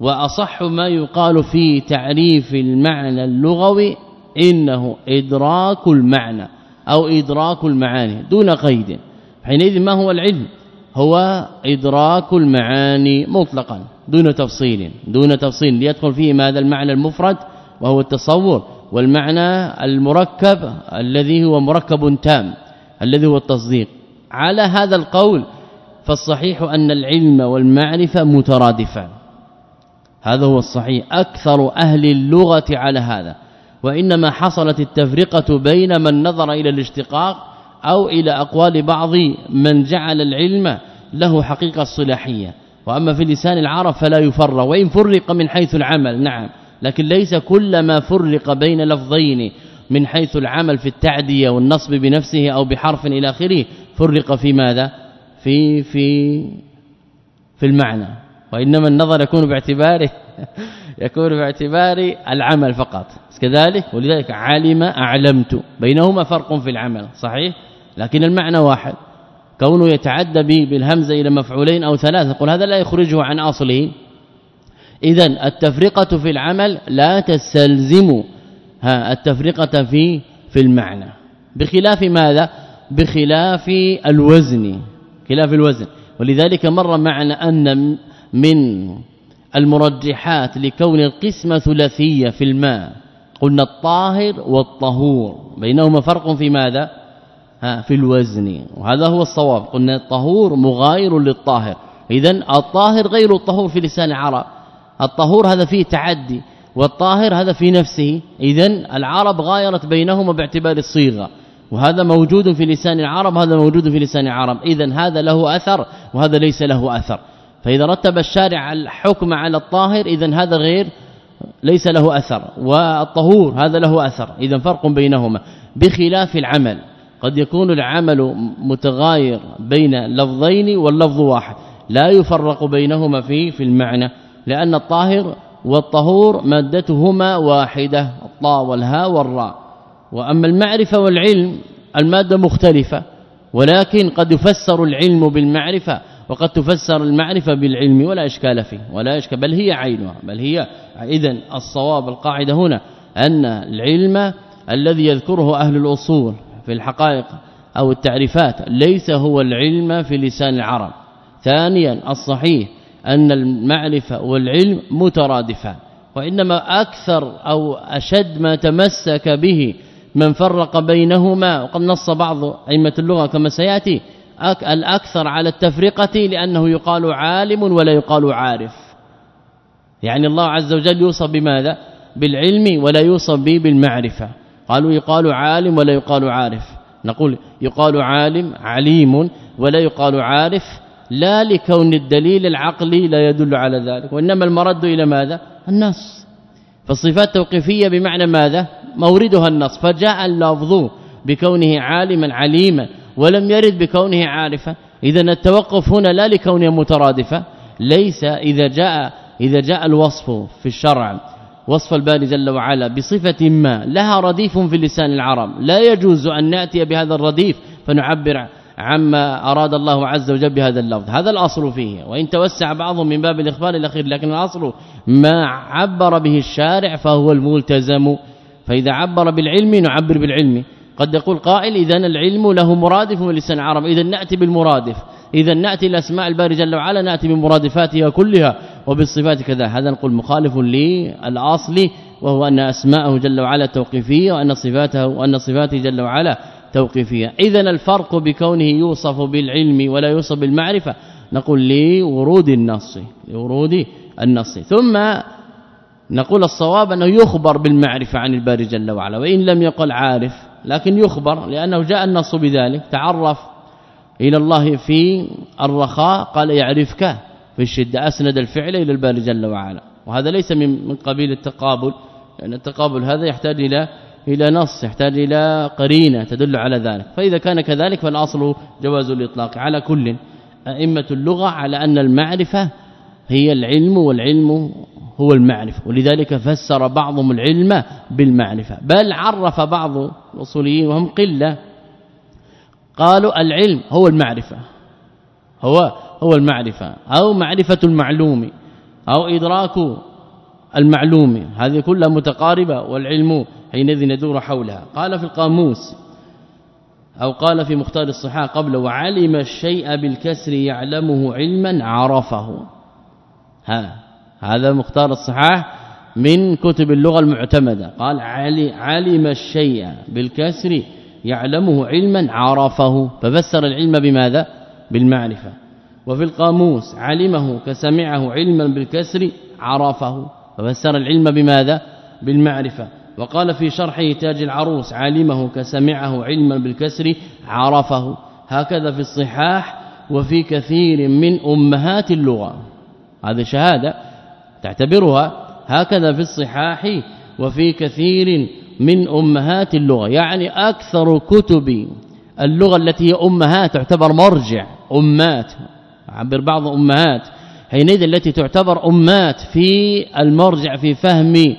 وأصح ما يقال في تعريف المعنى اللغوي إنه إدراك المعنى. أو إدراك المعاني دون قيد. حينئذ ما هو العلم؟ هو إدراك المعاني مطلقا دون تفصيل دون تفصيل. ليدخل فيه ماذا؟ المعنى المفرد وهو التصور والمعنى المركب الذي هو مركب تام الذي هو التصديق. على هذا القول فالصحيح أن العلم والمعرفة مترادفان. هذا هو الصحيح. أكثر أهل اللغة على هذا. وإنما حصلت التفرقة بين من نظر إلى الاشتقاق أو إلى أقوال بعض من جعل العلم له حقيقة صلاحيه وأما في لسان العرب فلا يفرق وإن فرق من حيث العمل نعم لكن ليس كل ما فرق بين لفظين من حيث العمل في التعدية والنصب بنفسه أو بحرف إلى آخره فرق في ماذا؟ في في في المعنى. وإنما النظر يكون باعتباره (laughs) يكون باعتبار العمل فقط. كذلك ولذلك علم أعلمت. بينهما فرق في العمل صحيح؟ لكن المعنى واحد. كونه يتعدى بالهمزه إلى مفعولين أو ثلاثة قل هذا لا يخرجه عن أصله. اذا التفرقة في العمل لا تستلزم ها التفرقة في في المعنى. بخلاف ماذا؟ بخلاف الوزن. خلاف الوزن. ولذلك مر معنا أن من المرجحات لكون القسمه ثلاثية في الماء. قلنا الطاهر والطهور. بينهما فرق في ماذا؟ ها في الوزن. وهذا هو الصواب. قلنا الطهور مغاير للطاهر. اذا الطاهر غير الطهور في لسان العرب. الطهور هذا فيه تعدي والطاهر هذا في نفسه. اذا العرب غايرت بينهما باعتبار الصيغة. وهذا موجود في لسان العرب هذا موجود في لسان العرب. اذا هذا له أثر وهذا ليس له أثر. فإذا رتب الشارع الحكم على الطاهر اذا هذا غير ليس له أثر والطهور هذا له أثر اذا فرق بينهما. بخلاف العمل قد يكون العمل متغاير بين لفظين واللفظ واحد لا يفرق بينهما في في المعنى لأن الطاهر والطهور مادتهما واحدة الطاء والهاء والراء. وأما المعرفة والعلم المادة مختلفة ولكن قد يفسر العلم بالمعرفة وقد تفسر المعرفة بالعلم ولا إشكال فيه ولا إشكال بل هي عينها بل هي اذا الصواب القاعدة هنا أن العلم الذي يذكره أهل الأصول في الحقائق أو التعريفات ليس هو العلم في لسان العرب. ثانيا الصحيح أن المعرفة والعلم مترادفان وإنما أكثر أو أشد ما تمسك به من فرق بينهما وقد نص بعض أئمة اللغة كما سيأتي الأكثر على التفرقة لأنه يقال عالم ولا يقال عارف. يعني الله عز وجل يوصف بماذا؟ بالعلم ولا يوصف به بالمعرفة. قالوا يقال عالم ولا يقال عارف. نقول يقال عالم عليم ولا يقال عارف. لا لكون الدليل العقلي لا يدل على ذلك. وإنما المرد إلى ماذا؟ النص. فالصفات توقيفيه بمعنى ماذا؟ موردها النص. فجاء اللفظ بكونه عالما عليما. ولم يرد بكونه عارفا. اذا التوقف هنا لا لكونه مترادفا. ليس إذا جاء إذا جاء الوصف في الشرع وصف الباري جل وعلا بصفة ما لها رديف في لسان العرب. لا يجوز أن نأتي بهذا الرديف فنعبر عما أراد الله عز وجل بهذا اللفظ. هذا الأصل فيه. وإن توسع بعضهم من باب الإخبار الأخير لكن الأصل ما عبر به الشارع فهو الملتزم. فإذا عبر بالعلم نعبر بالعلم. قد يقول قائل اذا العلم له مرادف من لسان العرب اذا نأتي بالمرادف اذا نأتي الأسماء الباري جل وعلا نأتي بمرادفاتها كلها وبالصفات كذا هذا نقول مخالف للأصل وهو أن أسماءه جل وعلا توقيفية وأن صفاته وأن صفاته جل وعلا توقيفية. اذا الفرق بكونه يوصف بالعلم ولا يوصف بالمعرفة نقول لورود النص لورود النص. ثم نقول الصواب أنه يخبر بالمعرفة عن الباري جل وعلا وإن لم يقل عارف لكن يخبر لأنه جاء النص بذلك تعرف إلى الله في الرخاء قال يعرفك في الشدة أسند الفعل إلى الباري جل وعلا. وهذا ليس من قبيل التقابل لأن التقابل هذا يحتاج إلى إلى نص يحتاج إلى قرينة تدل على ذلك. فإذا كان كذلك فالأصل جواز الإطلاق. على كل أئمة اللغة على أن المعرفة هي العلم والعلم هو المعرفة. ولذلك فسر بعضهم العلم بالمعرفة. بل عرف بعض الاصوليين وهم قلة. قالوا العلم هو المعرفة. هو هو المعرفة. أو معرفة المعلوم. أو إدراك المعلوم. هذه كلها متقاربة. والعلم حينئذ يدور حولها. قال في القاموس. أو قال في مختار الصحاح قبل وعلم الشيء بالكسر يعلمه علما عرفه. ها. هذا مختار الصحاح من كتب اللغة المعتمدة. قال علم الشيء بالكسر يعلمه علما عرفه. ففسر العلم بماذا؟ بالمعرفة. وفي القاموس علمه كسمعه علما بالكسر عرفه. ففسر العلم بماذا؟ بالمعرفة. وقال في شرحه تاج العروس علمه كسمعه علما بالكسر عرفه. هكذا في الصحاح وفي كثير من أمهات اللغة. هذه شهادة تعتبرها هكذا في الصحاح وفي كثير من أمهات اللغة. يعني أكثر كتب اللغة التي هي أمهات تعتبر مرجع أمات عبر بعض أمهات. حينئذ التي تعتبر أمات في المرجع في فهم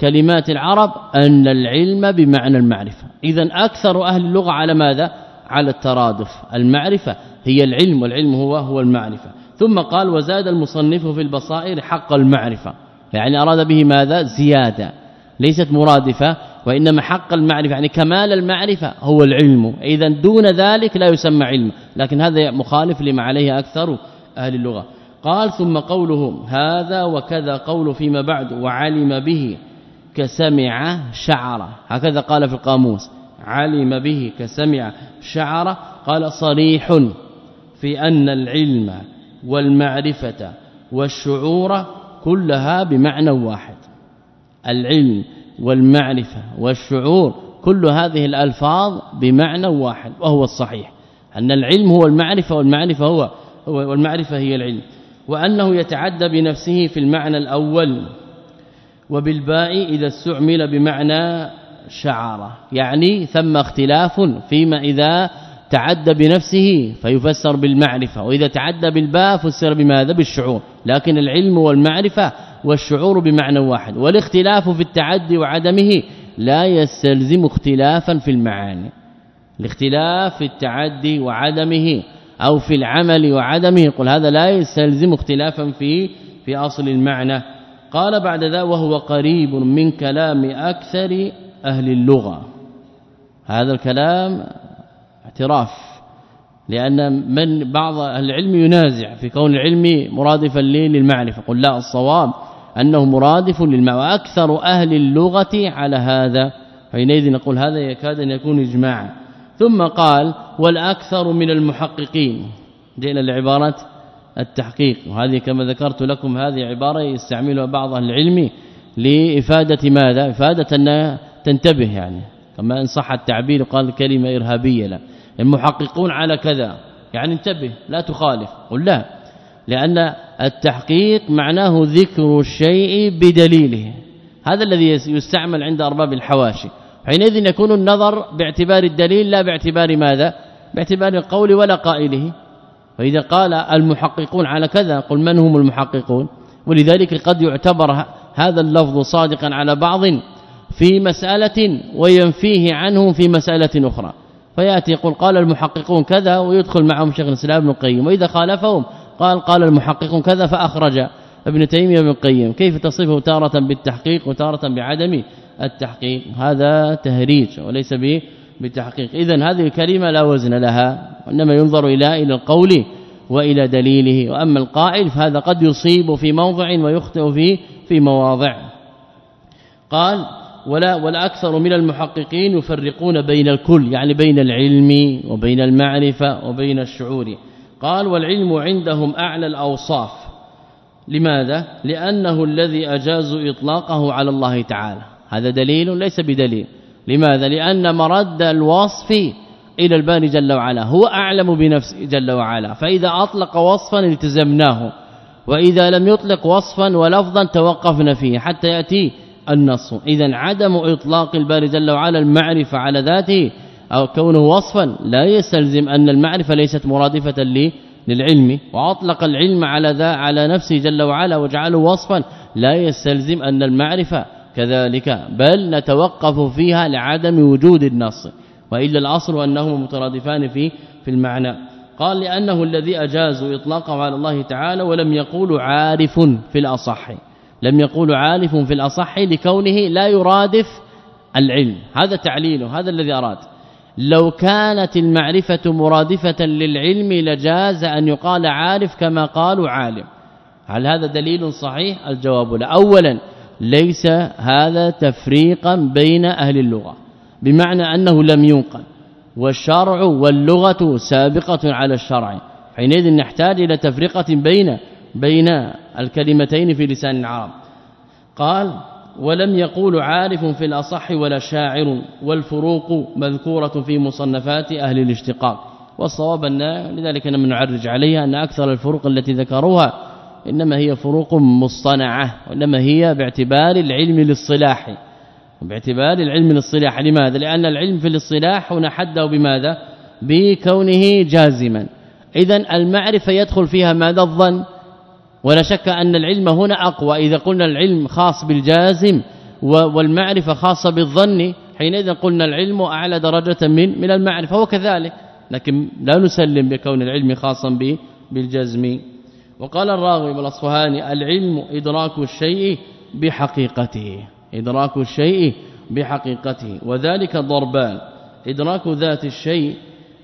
كلمات العرب أن العلم بمعنى المعرفة. اذا أكثر أهل اللغة على ماذا؟ على الترادف. المعرفة هي العلم والعلم هو هو المعرفة. ثم قال وزاد المصنف في البصائر حق المعرفة. يعني أراد به ماذا؟ زيادة. ليست مرادفة وإنما حق المعرفة. يعني كمال المعرفة هو العلم. اذا دون ذلك لا يسمى علم. لكن هذا مخالف لما عليه أكثر أهل اللغة. قال ثم قوله هذا وكذا قول فيما بعد وعلم به كسمع شعر. هكذا قال في القاموس. علم به كسمع شعر. قال صريح في أن العلم والمعرفة والشعور كلها بمعنى واحد. العلم والمعرفة والشعور كل هذه الألفاظ بمعنى واحد وهو الصحيح. أن العلم هو المعرفة والمعرفة هو والمعرفة هي العلم. وأنه يتعدى بنفسه في المعنى الأول. وبالباء إذا استعمل بمعنى شعر يعني ثم اختلاف فيما إذا تعدى بنفسه فيفسر بالمعرفة وإذا تعدى بالباء فسر بماذا؟ بالشعور. لكن العلم والمعرفة والشعور بمعنى واحد والاختلاف في التعدي وعدمه لا يستلزم اختلافا في المعاني. الاختلاف في التعدي وعدمه أو في العمل وعدمه يقول هذا لا يستلزم اختلافا في في أصل المعنى. قال بعد ذا وهو قريب من كلام أكثر أهل اللغة. هذا الكلام اعتراف لأن من بعض العلم ينازع في كون العلم مرادفا للمعرفة. قل لا الصواب أنه مرادف للمعنى وأكثر أهل اللغة على هذا حينئذ نقول هذا يكاد أن يكون اجماعا. ثم قال والأكثر من المحققين. جئنا لعبارة التحقيق. وهذه كما ذكرت لكم هذه عبارة يستعملها بعض أهل العلم لإفادة ماذا؟ إفادة ان تنتبه يعني. كما أن صح التعبير قال كلمة إرهابية لا. المحققون على كذا. يعني انتبه لا تخالف. قل لا لأن التحقيق معناه ذكر الشيء بدليله. هذا الذي يستعمل عند أرباب الحواشي. حينئذ يكون النظر باعتبار الدليل لا باعتبار ماذا؟ باعتبار القول ولا قائله. فإذا قال المحققون على كذا قل من هم المحققون؟ ولذلك قد يعتبر هذا اللفظ صادقا على بعض في مسألة وينفيه عنهم في مسألة أخرى. فيأتي يقول قال المحققون كذا ويدخل معهم شيخ الإسلام ابن القيم. وإذا خالفهم قال قال المحققون كذا فأخرج ابن تيمية ابن القيم. كيف تصفه تارة بالتحقيق وتارة بعدم التحقيق؟ هذا تهريج وليس به بالتحقيق اذا هذه الكلمة لا وزن لها وإنما ينظر إلى إلى القول وإلى دليله. وأما القائل فهذا قد يصيب في موضع ويخطئ في في مواضع. قال ولا والاكثر من المحققين يفرقون بين الكل يعني بين العلم وبين المعرفة وبين الشعور. قال والعلم عندهم أعلى الأوصاف. لماذا؟ لأنه الذي أجازوا إطلاقه على الله تعالى. هذا دليل ليس بدليل. لماذا؟ لأن مرد الوصف إلى الباري جل وعلا هو أعلم بنفسه جل وعلا. فإذا أطلق وصفا التزمناه وإذا لم يطلق وصفا ولفظا توقفنا فيه حتى يأتي النص. اذا عدم إطلاق الباري جل وعلا المعرفة على ذاته أو كونه وصفا لا يستلزم أن المعرفة ليست مرادفة لي للعلم. وأطلق العلم على ذا على نفسه جل وعلا وجعله وصفا لا يستلزم أن المعرفة كذلك. بل نتوقف فيها لعدم وجود النص. وإلا الأصل انهما مترادفان في في المعنى. قال لأنه الذي اجازوا إطلاقه على الله تعالى ولم يقول عارف في الأصح. لم يقول عارف في الأصح لكونه لا يرادف العلم. هذا تعليله هذا الذي أراد. لو كانت المعرفة مرادفة للعلم لجاز أن يقال عارف كما قالوا عالم. هل هذا دليل صحيح؟ الجواب لا. اولا ليس هذا تفريقا بين أهل اللغة بمعنى أنه لم ينقل. والشرع واللغة سابقة على الشرع. حينئذ نحتاج إلى تفرقة بين بين الكلمتين في لسان العرب قال ولم يقول عارف في الأصح ولا شاعر والفروق مذكورة في مصنفات أهل الاشتقاق. والصواب ان لذلك لم نعرج عليها أن أكثر الفروق التي ذكروها إنما هي فروق مصطنعة وإنما هي باعتبار العلم للصلاح. باعتبار العلم للصلاح. لماذا؟ لأن العلم في الاصطلاح هنا حده بماذا؟ بكونه جازما. اذا المعرفة يدخل فيها ماذا؟ الظن. ولا شك أن العلم هنا أقوى. إذا قلنا العلم خاص بالجازم والمعرفة خاصة بالظن حينئذ قلنا العلم أعلى درجة من من المعرفة وكذلك. لكن لا نسلم بكون العلم خاصا بالجزم. وقال الراغب الاصفهاني العلم إدراك الشيء بحقيقته. إدراك الشيء بحقيقته. وذلك ضربان. إدراك ذات الشيء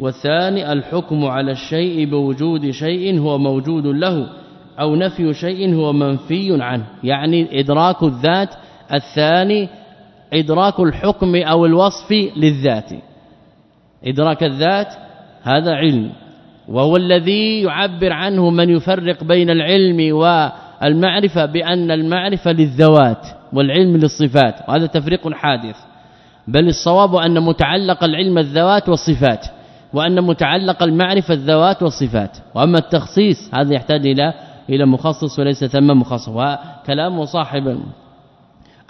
والثاني الحكم على الشيء بوجود شيء هو موجود له. أو نفي شيء هو منفي عنه. يعني إدراك الذات الثاني إدراك الحكم أو الوصف للذات. إدراك الذات هذا علم. وهو الذي يعبر عنه من يفرق بين العلم والمعرفة بأن المعرفة للذوات والعلم للصفات. وهذا تفريق حادث. بل الصواب أن متعلق العلم الذوات والصفات وأن متعلق المعرفة الذوات والصفات. وأما التخصيص هذا يحتاج إلى إلى مخصص وليس ثم مخصص وكلام صاحب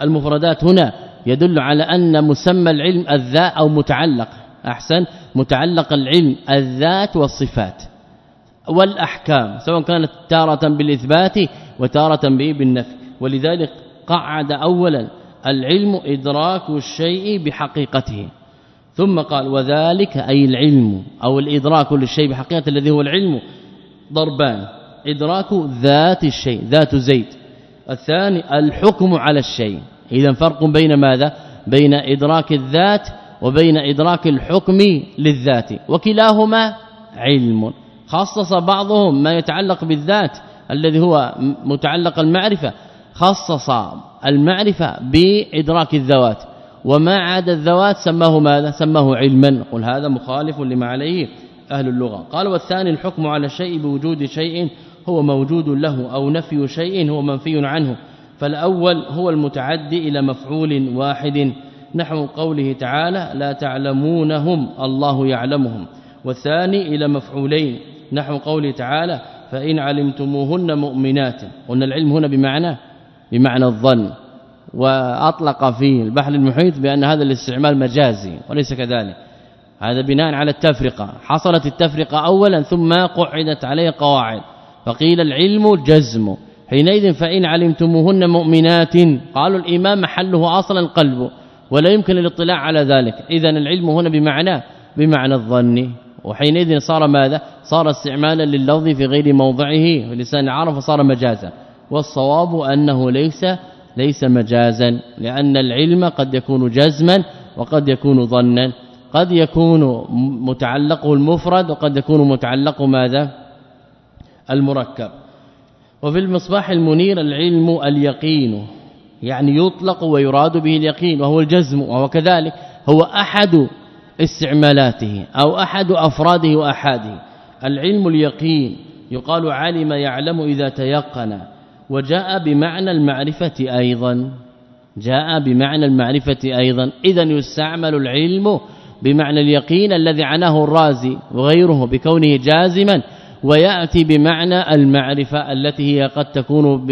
المفردات هنا يدل على أن مسمى العلم الذات أو متعلق. أحسن متعلق العلم الذات والصفات والأحكام سواء كانت تارة بالإثبات وتارة به بالنفي. ولذلك قعد اولا العلم إدراك الشيء بحقيقته. ثم قال وذلك أي العلم أو الإدراك للشيء بحقيقته الذي هو العلم ضربان. إدراك ذات الشيء ذات زيد الثاني الحكم على الشيء. إذا فرق بين ماذا؟ بين إدراك الذات وبين إدراك الحكم للذات. وكلاهما علم. خصص بعضهم ما يتعلق بالذات الذي هو متعلق المعرفة. خصص المعرفة بإدراك الذوات. وما عاد الذوات سماه ماذا؟ سماه علما. قل هذا مخالف لما عليه أهل اللغة. قال والثاني الحكم على الشيء بوجود شيء هو موجود له أو نفي شيء هو منفي عنه فالأول هو المتعدي إلى مفعول واحد. نحو قوله تعالى لا تعلمونهم الله يعلمهم. والثاني إلى مفعولين. نحو قوله تعالى فإن علمتموهن مؤمنات. قلنا العلم هنا بمعنى بمعنى الظن. وأطلق في البحر المحيط بأن هذا الاستعمال مجازي وليس كذلك. هذا بناء على التفرقة. حصلت التفرقة اولا ثم قعدت عليه قواعد. فقيل العلم الجزم حينئذ فإن علمتموهن مؤمنات. قالوا الإيمان محله أصلا القلب ولا يمكن الاطلاع على ذلك. اذا العلم هنا بمعنى بمعنى الظن. وحينئذ صار ماذا؟ صار استعمالا لللفظ في غير موضعه. في لسان العرب فصار مجازا. والصواب أنه ليس ليس مجازا. لأن العلم قد يكون جزما وقد يكون ظنا. قد يكون متعلقه المفرد وقد يكون متعلق ماذا؟ المركب. وفي المصباح المنير العلم اليقين يعني يطلق ويراد به اليقين وهو الجزم وهو كذلك هو أحد استعمالاته أو أحد أفراده وأحاده. العلم اليقين يقال علم يعلم إذا تيقن وجاء بمعنى المعرفة أيضا. جاء بمعنى المعرفة أيضا. اذا يستعمل العلم بمعنى اليقين الذي عناه الرازي وغيره بكونه جازما. ويأتي بمعنى المعرفة التي هي قد تكون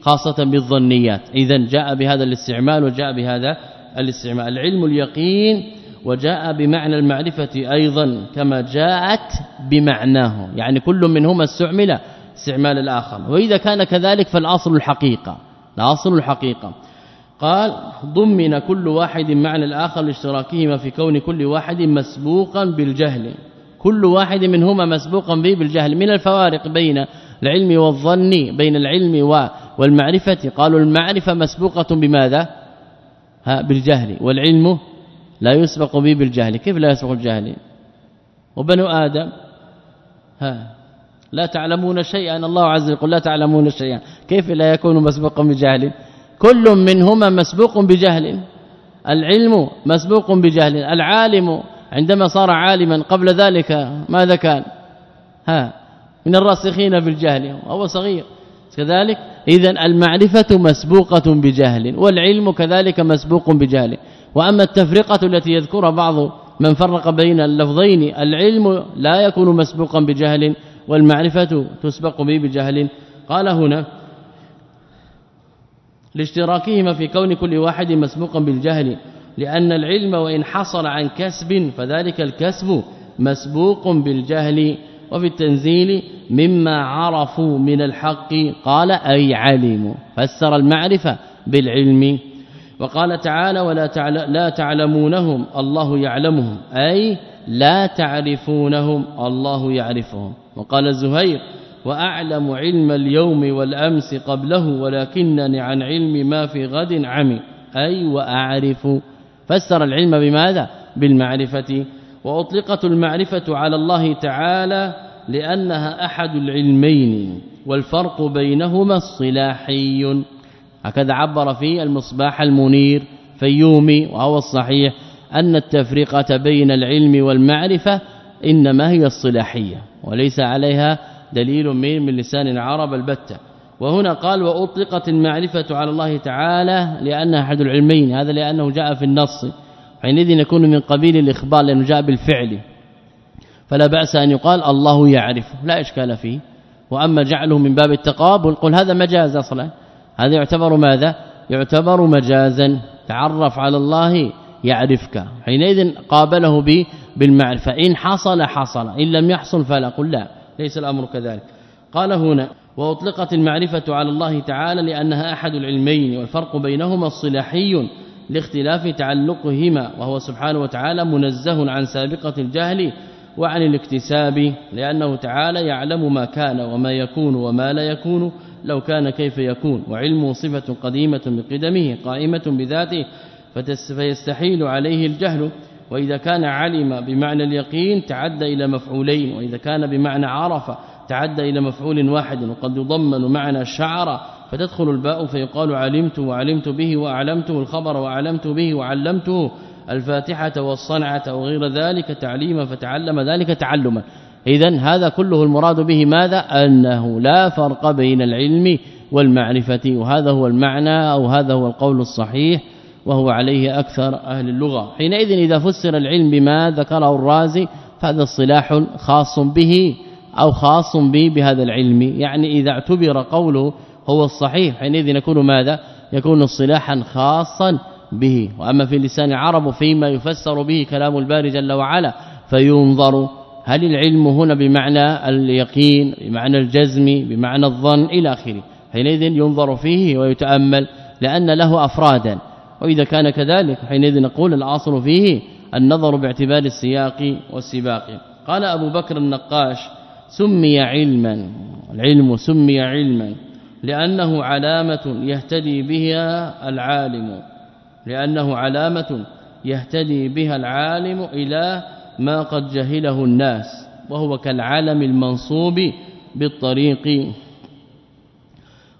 خاصة بالظنيات. اذا جاء بهذا الاستعمال وجاء بهذا الاستعمال. العلم اليقين وجاء بمعنى المعرفة أيضا كما جاءت بمعناه. يعني كل منهما استعمل استعمال الآخر. وإذا كان كذلك فالأصل الحقيقة. الأصل الحقيقة. قال ضمن كل واحد معنى الآخر لاشتراكهما في كون كل واحد مسبوقا بالجهل كل واحد منهما مسبوقا به بالجهل. من الفوارق بين العلم والظن بين العلم والمعرفة. قالوا المعرفة مسبوقة بماذا؟ ها بالجهل. والعلم لا يسبق به بالجهل. كيف لا يسبق الجهل؟ وبنو آدم ها لا تعلمون شيئا. الله عز وجل لا تعلمون شيئا. كيف لا يكون مسبوقا بجهل؟ كل منهما مسبوق بجهل. العلم مسبوق بجهل. العالم عندما صار عالما قبل ذلك ماذا كان؟ ها من الراسخين بالجهل وهو صغير. كذلك اذا المعرفة مسبوقة بجهل والعلم كذلك مسبوق بجهل. وأما التفرقة التي يذكرها بعض من فرق بين اللفظين العلم لا يكون مسبوقا بجهل والمعرفة تسبق به بجهل. قال هنا لاشتراكهما في كون كل واحد مسبوقا بالجهل. لأن العلم وإن حصل عن كسب فذلك الكسب مسبوق بالجهل وفي التنزيل مما عرفوا من الحق قال أي علموا فسر المعرفة بالعلم وقال تعالى ولا تعل لا تعلمونهم الله يعلمهم أي لا تعرفونهم الله يعرفهم وقال زهير وأعلم علم اليوم والأمس قبله ولكنني عن علم ما في غد عمي أي وأعرف فسر العلم بماذا؟ بالمعرفة. وأطلقت المعرفة على الله تعالى لأنها أحد العلمين والفرق بينهما الصلاحي. هكذا عبر في المصباح المنير فيومي وهو الصحيح أن التفرقة بين العلم والمعرفة إنما هي الصلاحية وليس عليها دليل من من لسان العرب البتة. وهنا قال وأطلقت المعرفة على الله تعالى لانها أحد العلمين هذا لأنه جاء في النص حينئذ يكون من قبيل الإخبار لأنه جاء بالفعل. فلا بأس أن يقال الله يعرف لا إشكال فيه. وأما جعله من باب التقابل قل هذا مجاز أصلا. هذا يعتبر ماذا؟ يعتبر مجازا. تعرف على الله يعرفك. حينئذ قابله به بالمعرفة. إن حصل حصل إن لم يحصل فلا قل لا ليس الأمر كذلك. قال هنا وأطلقت المعرفة على الله تعالى لأنها أحد العلمين والفرق بينهما الصلاحي لاختلاف تعلقهما وهو سبحانه وتعالى منزه عن سابقة الجهل وعن الاكتساب لأنه تعالى يعلم ما كان وما يكون وما لا يكون لو كان كيف يكون وعلمه صفة قديمة بقدمه قائمة بذاته فيستحيل عليه الجهل وإذا كان علم بمعنى اليقين تعدى إلى مفعولين وإذا كان بمعنى عرف تعدى إلى مفعول واحد وقد يضمن معنى شعر فتدخل الباء فيقال علمت وعلمت به وأعلمته الخبر وأعلمت به وعلمته الفاتحة والصنعة وغير ذلك تعليما فتعلم ذلك تعلما. اذا هذا كله المراد به ماذا؟ أنه لا فرق بين العلم والمعرفة وهذا هو المعنى أو هذا هو القول الصحيح وهو عليه أكثر أهل اللغة. حينئذ إذا فسر العلم بما ذكره الرازي فهذا الصلاح خاص به. أو خاص به بهذا العلم. يعني إذا اعتبر قوله هو الصحيح حينئذ يكون ماذا؟ يكون اصطلاحا خاصا به. وأما في لسان العرب فيما يفسر به كلام الباري جل وعلا فينظر هل العلم هنا بمعنى اليقين بمعنى الجزم بمعنى الظن إلى آخره. حينئذ ينظر فيه ويتأمل لأن له أفرادا. وإذا كان كذلك حينئذ نقول الأصل فيه النظر باعتبار السياق والسباق. قال أبو بكر النقاش سمي علما العلم سمي علما لأنه علامة يهتدي بها العالم لأنه علامة يهتدي بها العالم إلى ما قد جهله الناس وهو كالعلم المنصوب بالطريق.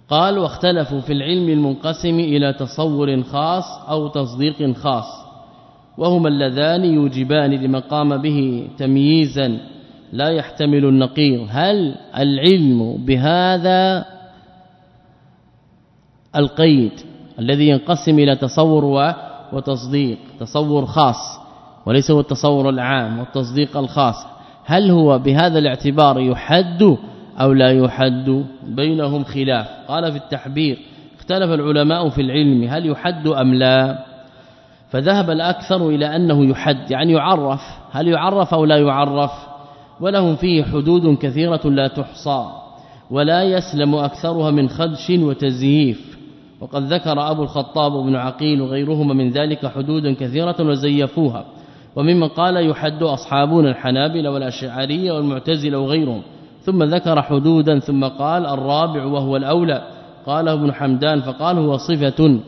قال واختلفوا في العلم المنقسم إلى تصور خاص أو تصديق خاص وهما اللذان يوجبان لمن قام به تمييزا لا يحتمل النقيض. هل العلم بهذا القيد الذي ينقسم إلى تصور وتصديق تصور خاص وليس هو التصور العام والتصديق الخاص هل هو بهذا الاعتبار يحد أو لا يحد؟ بينهم خلاف. قال في التحبير اختلف العلماء في العلم هل يحد أم لا. فذهب الأكثر إلى أنه يحد يعني يعرف هل يعرف أو لا يعرف؟ ولهم فيه حدود كثيرة لا تحصى ولا يسلم أكثرها من خدش وتزييف. وقد ذكر أبو الخطاب بن عقيل وغيرهما من ذلك حدودا كثيرة وزيفوها. وممن قال يحد أصحابون الحنابلة والأشعرية والمعتزلة وغيرهم. ثم ذكر حدودا ثم قال الرابع وهو الأولى. قاله ابن حمدان فقال هو صفة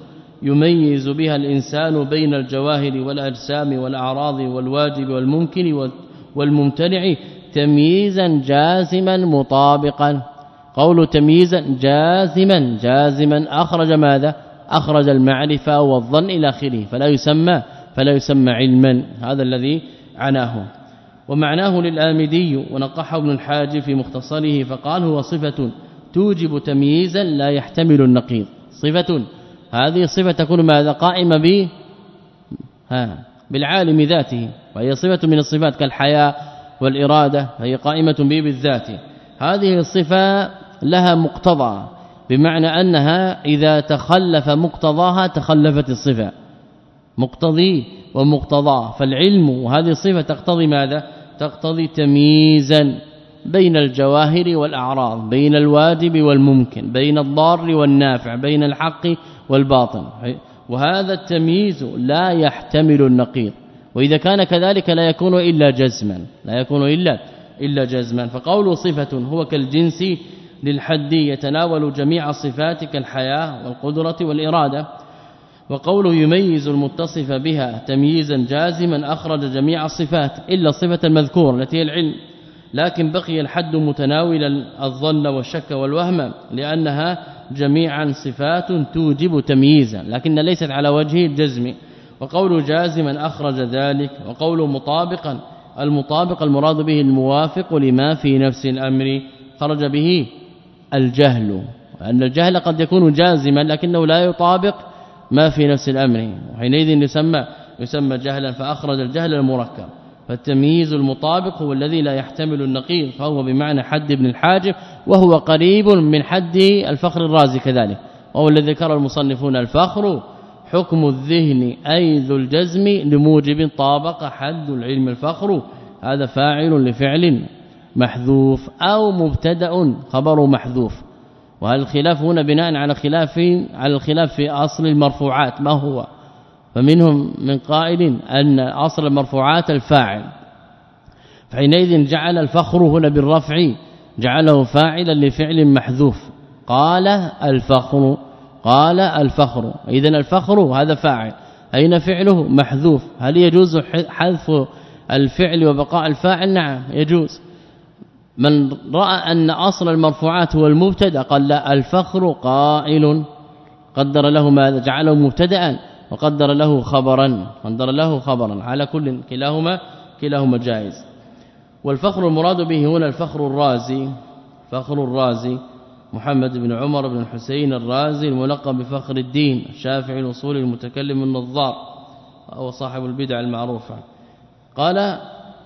يميز بها الإنسان بين الجواهر والأجسام والأعراض والواجب والممكن والممتنع تمييزا جازما مطابقا. قول تمييزا جازما جازما أخرج ماذا؟ أخرج المعرفة والظن إلى آخره. فلا يسمى فلا يسمى علما. هذا الذي عناه. ومعناه للآمدي ونقحه ابن الحاج في مختصره فقال هو صفة توجب تمييزا لا يحتمل النقيض. صفة هذه الصفة تكون ماذا؟ قائمة ب ها بالعالم ذاته. وهي صفة من الصفات كالحياة والإرادة فهي قائمة به بالذات. هذه الصفة لها مقتضى بمعنى أنها إذا تخلف مقتضاها تخلفت الصفة. مقتضي ومقتضاه فالعلم وهذه الصفة تقتضي ماذا؟ تقتضي تمييزا بين الجواهر والأعراض بين الواجب والممكن بين الضار والنافع بين الحق والباطل وهذا التمييز لا يحتمل النقيض. وإذا كان كذلك لا يكون إلا جزما لا يكون إلا إلا جزما. فقول صفة هو كالجنس للحد يتناول جميع الصفات كالحياة والقدرة والإرادة. وقوله يميز المتصف بها تمييزا جازما أخرج جميع الصفات إلا الصفة المذكورة التي هي العلم. لكن بقي الحد متناولا الظن والشك والوهم لأنها جميعا صفات توجب تمييزا لكن ليست على وجه الجزم. وقول جازما أخرج ذلك وقول مطابقا المطابق المراد به الموافق لما في نفس الأمر خرج به الجهل أن الجهل قد يكون جازما لكنه لا يطابق ما في نفس الأمر وحينئذ يسمى يسمى جهلا فأخرج الجهل المركب فالتمييز المطابق هو الذي لا يحتمل النقيض فهو بمعنى حد ابن الحاجب وهو قريب من حد الفخر الرازي كذلك وهو الذي ذكر المصنفون الفخر حكم الذهن أي ذو الجزم لموجب طابق حد العلم الفخر. هذا فاعل لفعل محذوف أو مبتدأ خبر محذوف. وهل الخلاف هنا بناء على خلاف على الخلاف في أصل المرفوعات؟ ما هو؟ فمنهم من قائل أن أصل المرفوعات الفاعل. فحينئذ جعل الفخر هنا بالرفع جعله فاعلا لفعل محذوف. قال الفخر قال الفخر. اذا الفخر هذا فاعل. أين فعله؟ محذوف. هل يجوز حذف الفعل وبقاء الفاعل؟ نعم يجوز. من رأى أن أصل المرفوعات هو المبتدأ قال لا الفخر قائل. قدر له ماذا؟ جعله مبتدا وقدر له خبرا. قدر له خبرا. على كل كلاهما كلاهما جائز. والفخر المراد به هنا الفخر الرازي. فخر الرازي. محمد بن عمر بن الحسين الرازي الملقب بفخر الدين الشافعي الأصول المتكلم النظار وهو صاحب البدع المعروفه قال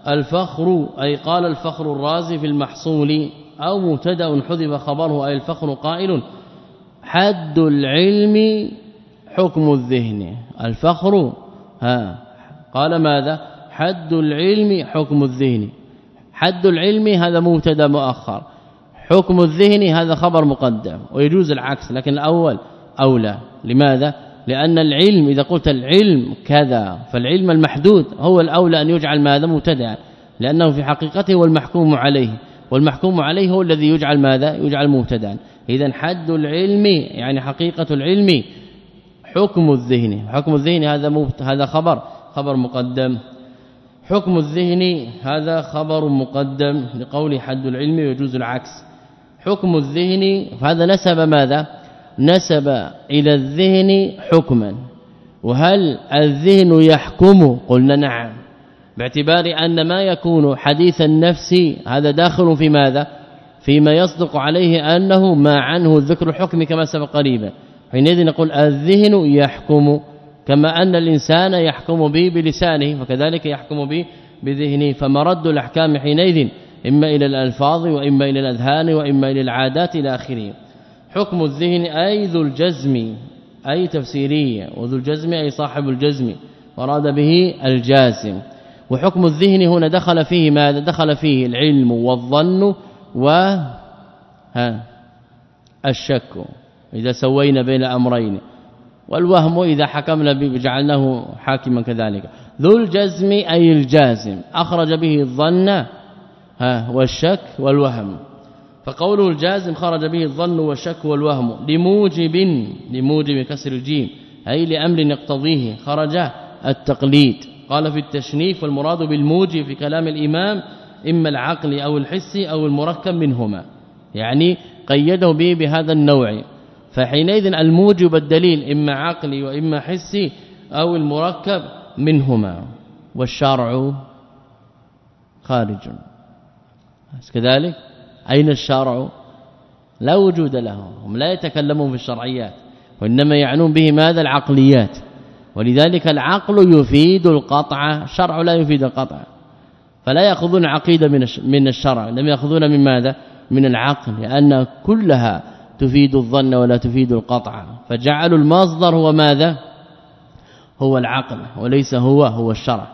الفخر أي قال الفخر الرازي في المحصول أو مبتدأ حذف خبره أي الفخر قائل. حد العلم حكم الذهن. الفخر ها قال ماذا؟ حد العلم حكم الذهن. حد العلم هذا مبتدأ مؤخر. حكم الذهن هذا خبر مقدم ويجوز العكس لكن الأول أولى. لماذا؟ لأن العلم إذا قلت العلم كذا فالعلم المحدود هو الأولى أن يجعل ماذا؟ مبتدأ لأنه في حقيقته هو المحكوم عليه والمحكوم عليه هو الذي يجعل ماذا؟ يجعل مبتدأ. اذا حد العلم يعني حقيقة العلم حكم الذهن. حكم الذهن هذا هذا خبر خبر مقدم. حكم الذهن هذا خبر مقدم. لقول حد العلم يجوز العكس. حكم الذهن فهذا نسب ماذا؟ نسب إلى الذهن حكما. وهل الذهن يحكم؟ قلنا نعم. باعتبار أن ما يكون حديث النفس هذا داخل في ماذا؟ فيما يصدق عليه أنه ما عنه ذكر الحكم كما سبق قريبا. حينئذ نقول الذهن يحكم كما أن الإنسان يحكم به بلسانه فكذلك يحكم به بذهنه. فمرد الأحكام حينئذ إما إلى الألفاظ وإما إلى الأذهان وإما إلى العادات إلى آخره. حكم الذهن أي ذو الجزم أي تفسيرية وذو الجزم أي صاحب الجزم وراد به الجازم. وحكم الذهن هنا دخل فيه ماذا؟ دخل فيه العلم والظن و ها الشك. إذا سوينا بين امرين والوهم إذا حكمنا به جعلناه حاكما كذلك. ذو الجزم أي الجازم. أخرج به الظن ها والشك والوهم. فقوله الجازم خرج به الظن والشك والوهم. لموجب لموجب كسر الجيم أي لأمر يقتضيه خرج التقليد. قال في التشنيف والمراد بالموجب في كلام الإمام إما العقل أو الحس أو المركب منهما. يعني قيده به بهذا النوع. فحينئذ الموجب الدليل إما عقلي وإما حسي أو المركب منهما. والشرع خارج. كذلك؟ أين الشرع لا وجود له. هم لا يتكلمون في الشرعيات وإنما يعنون به ماذا العقليات. ولذلك العقل يفيد القطع الشرع لا يفيد القطع. فلا يأخذون عقيدة من من الشرع لم يأخذون من ماذا؟ من العقل لأن كلها تفيد الظن ولا تفيد القطع. فجعلوا المصدر هو ماذا؟ هو العقل وليس هو هو الشرع.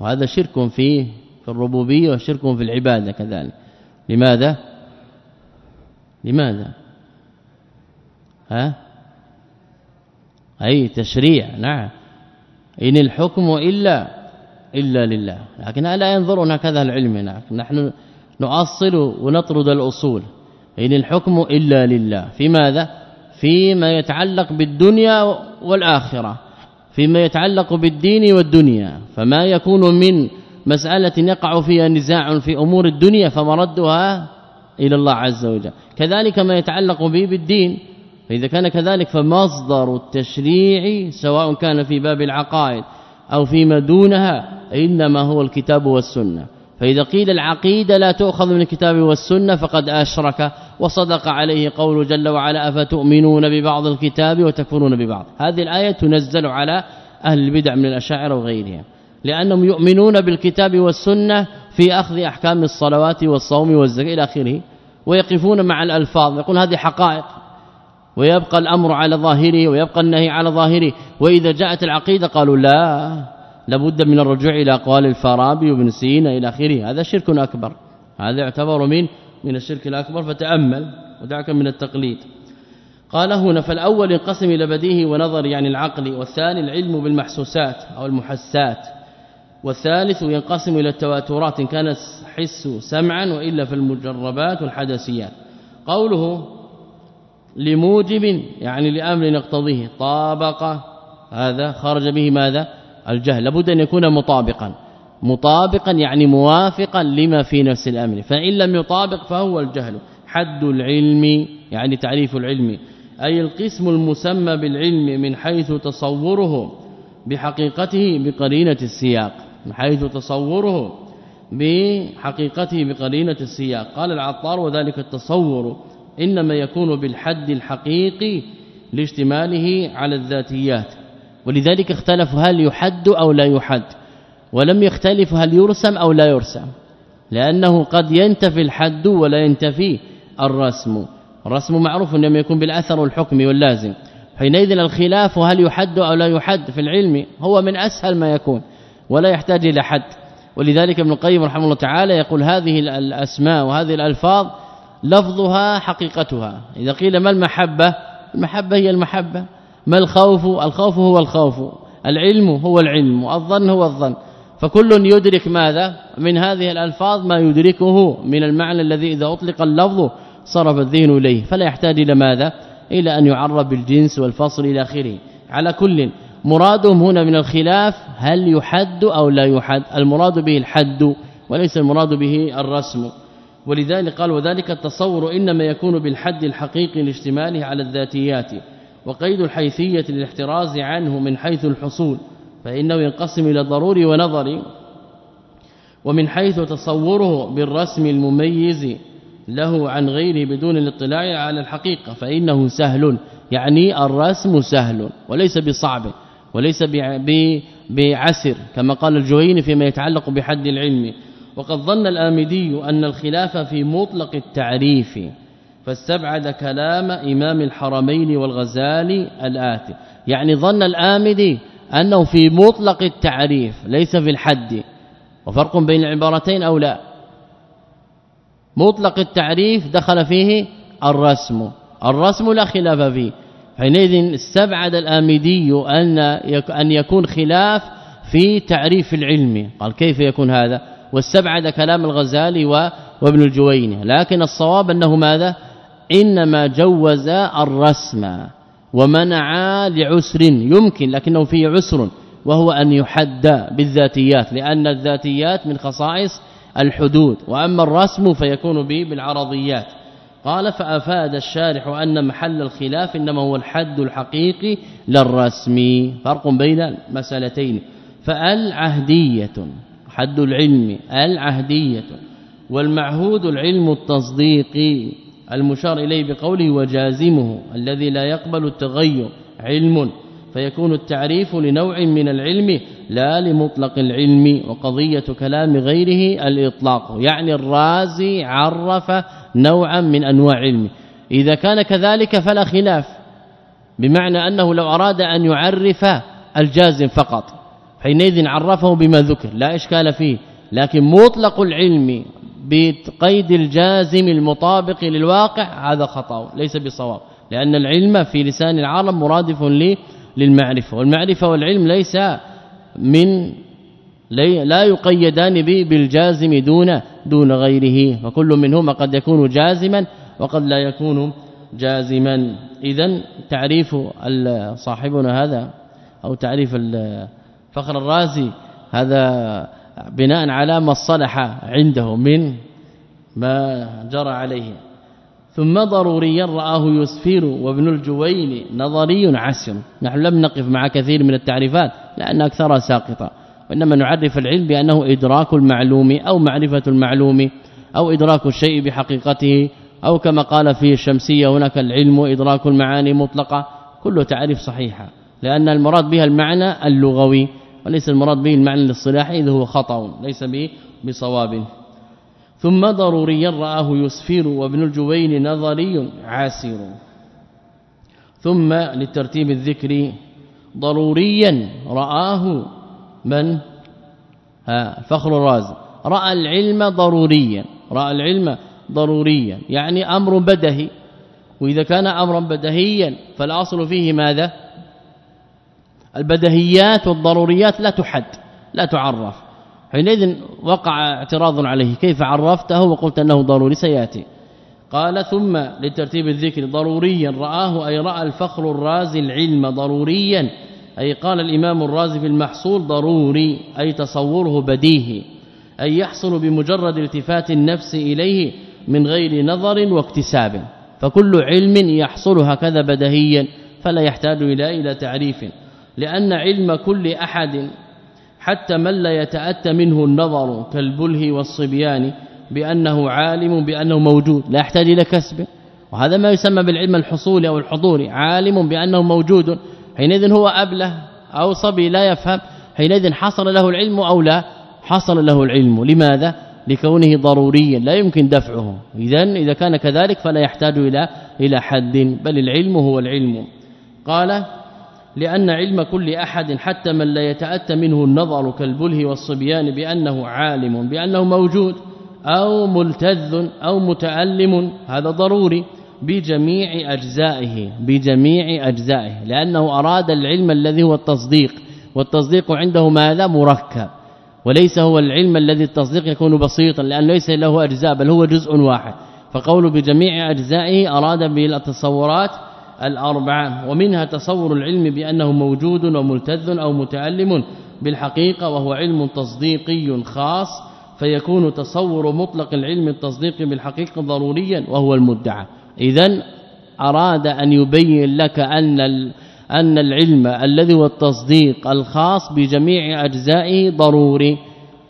وهذا شرك فيه في الربوبية وشرك في العبادة كذلك. لماذا؟ لماذا؟ ها؟ أي تشريع نعم. إن الحكم إلا إلا لله. لكن لا ينظرون هكذا العلم نعم. نحن نؤصل ونطرد الأصول. إن الحكم إلا لله. في ماذا؟ فيما يتعلق بالدنيا والآخرة. فيما يتعلق بالدين والدنيا. فما يكون من مسألة يقع فيها نزاع في أمور الدنيا فمردها إلى الله عز وجل. كذلك ما يتعلق به بالدين. فإذا كان كذلك فمصدر التشريع سواء كان في باب العقائد أو فيما دونها إنما هو الكتاب والسنة. فإذا قيل العقيدة لا تؤخذ من الكتاب والسنة فقد أشرك وصدق عليه قول جل وعلا أفتؤمنون ببعض الكتاب وتكفرون ببعض. هذه الآية تنزل على أهل البدع من الأشاعرة وغيرهم لأنهم يؤمنون بالكتاب والسنة في أخذ أحكام الصلوات والصوم والزكاة إلى آخره ويقفون مع الألفاظ يقول هذه حقائق ويبقى الأمر على ظاهره ويبقى النهي على ظاهره وإذا جاءت العقيدة قالوا لا لابد من الرجوع إلى أقوال الفارابي وابن سينا إلى آخره هذا شرك أكبر هذا يعتبر من من الشرك الأكبر فتأمل ودعك من التقليد. قال هنا فالأول ينقسم إلى بديهي ونظر يعني العقل والثاني العلم بالمحسوسات أو المحسات. والثالث ينقسم إلى التواترات إن كانت حس سمعا وإلا في المجربات والحدثيات. قوله لموجب يعني لأمر يقتضيه طابق هذا خرج به ماذا؟ الجهل. لابد أن يكون مطابقا. مطابقا يعني موافقا لما في نفس الأمر. فإن لم يطابق فهو الجهل. حد العلم يعني تعريف العلم. أي القسم المسمى بالعلم من حيث تصوره بحقيقته بقرينة السياق. من حيث تصوره بحقيقته بقرينة السياق. قال العطار وذلك التصور إنما يكون بالحد الحقيقي لاشتماله على الذاتيات ولذلك اختلف هل يحد أو لا يحد ولم يختلف هل يرسم أو لا يرسم لأنه قد ينتفي الحد ولا ينتفي الرسم. الرسم معروف إنما يكون بالأثر والحكم واللازم. حينئذ الخلاف هل يحد أو لا يحد في العلم هو من أسهل ما يكون. ولا يحتاج إلى حد. ولذلك ابن القيم رحمه الله تعالى يقول هذه الأسماء وهذه الألفاظ لفظها حقيقتها. إذا قيل ما المحبة؟ المحبة هي المحبة. ما الخوف؟ الخوف هو الخوف. العلم هو العلم. والظن هو الظن. فكل يدرك ماذا؟ من هذه الألفاظ ما يدركه من المعنى الذي إذا أطلق اللفظ صرف الذهن إليه. فلا يحتاج إلى ماذا؟ إلى أن يعرب بالجنس والفصل إلى آخره. على كل مرادهم هنا من الخلاف هل يحد أو لا يحد. المراد به الحد وليس المراد به الرسم. ولذلك قال وذلك التصور إنما يكون بالحد الحقيقي لاشتماله على الذاتيات وقيد الحيثية للاحتراز عنه من حيث الحصول فإنه ينقسم إلى ضروري ونظري. ومن حيث تصوره بالرسم المميز له عن غيره بدون الاطلاع على الحقيقة فإنه سهل يعني الرسم سهل وليس بصعب. وليس بعسر كما قال الجويني فيما يتعلق بحد العلم. وقد ظن الآمدي أن الخلاف في مطلق التعريف فاستبعد كلام إمام الحرمين والغزالي الآتي. يعني ظن الآمدي أنه في مطلق التعريف ليس في الحد. وفرق بين العبارتين أو لا؟ مطلق التعريف دخل فيه الرسم. الرسم لا خلاف فيه. حينئذ استبعد الآمدي أن أن يكون خلاف في تعريف العلم. قال كيف يكون هذا؟ واستبعد كلام الغزالي وابن الجويني. لكن الصواب أنه ماذا؟ إنما جوز الرسم ومنع لعسر. يمكن لكنه فيه عسر وهو أن يحد بالذاتيات لأن الذاتيات من خصائص الحدود. وأما الرسم فيكون به بالعرضيات. قال فأفاد الشارح أن محل الخلاف إنما هو الحد الحقيقي للرسم. فرق بين المسألتين. فالعهديه حد العلم العهدية والمعهود العلم التصديقي المشار إليه بقوله وجازمه الذي لا يقبل التغير علم. فيكون التعريف لنوع من العلم لا لمطلق العلم وقضية كلام غيره الإطلاق. يعني الرازي عرف نوعا من أنواع علم إذا كان كذلك فلا خلاف بمعنى أنه لو أراد أن يعرف الجازم فقط حينئذ عرفه بما ذكر لا إشكال فيه. لكن مطلق العلم بقيد الجازم المطابق للواقع هذا خطأ ليس بصواب. لأن العلم في لسان العرب مرادف للمعرفة. والمعرفة والعلم ليس من لا يقيدان به بالجازم دون دون غيره. فكل منهما قد يكون جازما وقد لا يكون جازما. اذا تعريف صاحبنا هذا أو تعريف فخر الرازي هذا بناء على ما صلح عنده من ما جرى عليه. ثم ضروريا رآه يسفير وابن الجوين نظري عسر. نحن لم نقف مع كثير من التعريفات لأن أكثرها ساقطة. وإنما نعرف العلم بأنه إدراك المعلوم أو معرفة المعلوم أو إدراك الشيء بحقيقته أو كما قال في الشمسية هناك العلم إدراك المعاني مطلقة. كل تعريف صحيحة لأن المراد بها المعنى اللغوي وليس المراد به المعنى الاصطلاحي إذ هو خطأ ليس به بصواب. ثم ضروريا رآه يسفر وابن الجوين نظري عاسر. ثم للترتيب الذكري ضروريا رآه من؟ ها فخر الرازي. رأى العلم ضروريا رأى العلم ضروريا يعني أمر بدهي. وإذا كان امرا بدهيا فالأصل فيه ماذا؟ البدهيات والضروريات لا تحد لا تعرف. حينئذ وقع اعتراض عليه كيف عرفته وقلت أنه ضروري؟ سيأتي. قال ثم لترتيب الذكر ضروريا رآه أي رأى الفخر الرازي العلم ضروريا أي قال الإمام الرازي في المحصول ضروري أي تصوره بديهي أي يحصل بمجرد التفات النفس إليه من غير نظر واكتساب فكل علم يحصل هكذا بدهيا فلا يحتاج إلى إلى تعريف لأن علم كل أحد حتى من لا يتأتى منه النظر كالبله والصبيان بأنه عالم بأنه موجود لا يحتاج إلى كسب. وهذا ما يسمى بالعلم الحصولي أو الحضوري عالم بأنه موجود. حينئذ هو أبله أو صبي لا يفهم. حينئذ حصل له العلم أو لا؟ حصل له العلم. لماذا؟ لكونه ضروريا لا يمكن دفعه. اذا إذا كان كذلك فلا يحتاج إلى إلى حد بل العلم هو العلم. قال لأن علم كل أحد حتى من لا يتأتى منه النظر كالبله والصبيان بأنه عالم بأنه موجود أو ملتذ أو متعلم هذا ضروري بجميع أجزائه بجميع أجزائه لأنه أراد العلم الذي هو التصديق والتصديق عنده ماذا؟ مركب وليس هو العلم الذي التصديق يكون بسيطا لأن ليس له أجزاء بل هو جزء واحد. فقول بجميع أجزائه أراد به الأربعة ومنها تصور العلم بأنه موجود وملتذ أو متعلم بالحقيقة وهو علم تصديقي خاص فيكون تصور مطلق العلم التصديقي بالحقيقة ضروريا وهو المدعى. اذا أراد أن يبين لك أن أن العلم الذي هو التصديق الخاص بجميع أجزائه ضروري.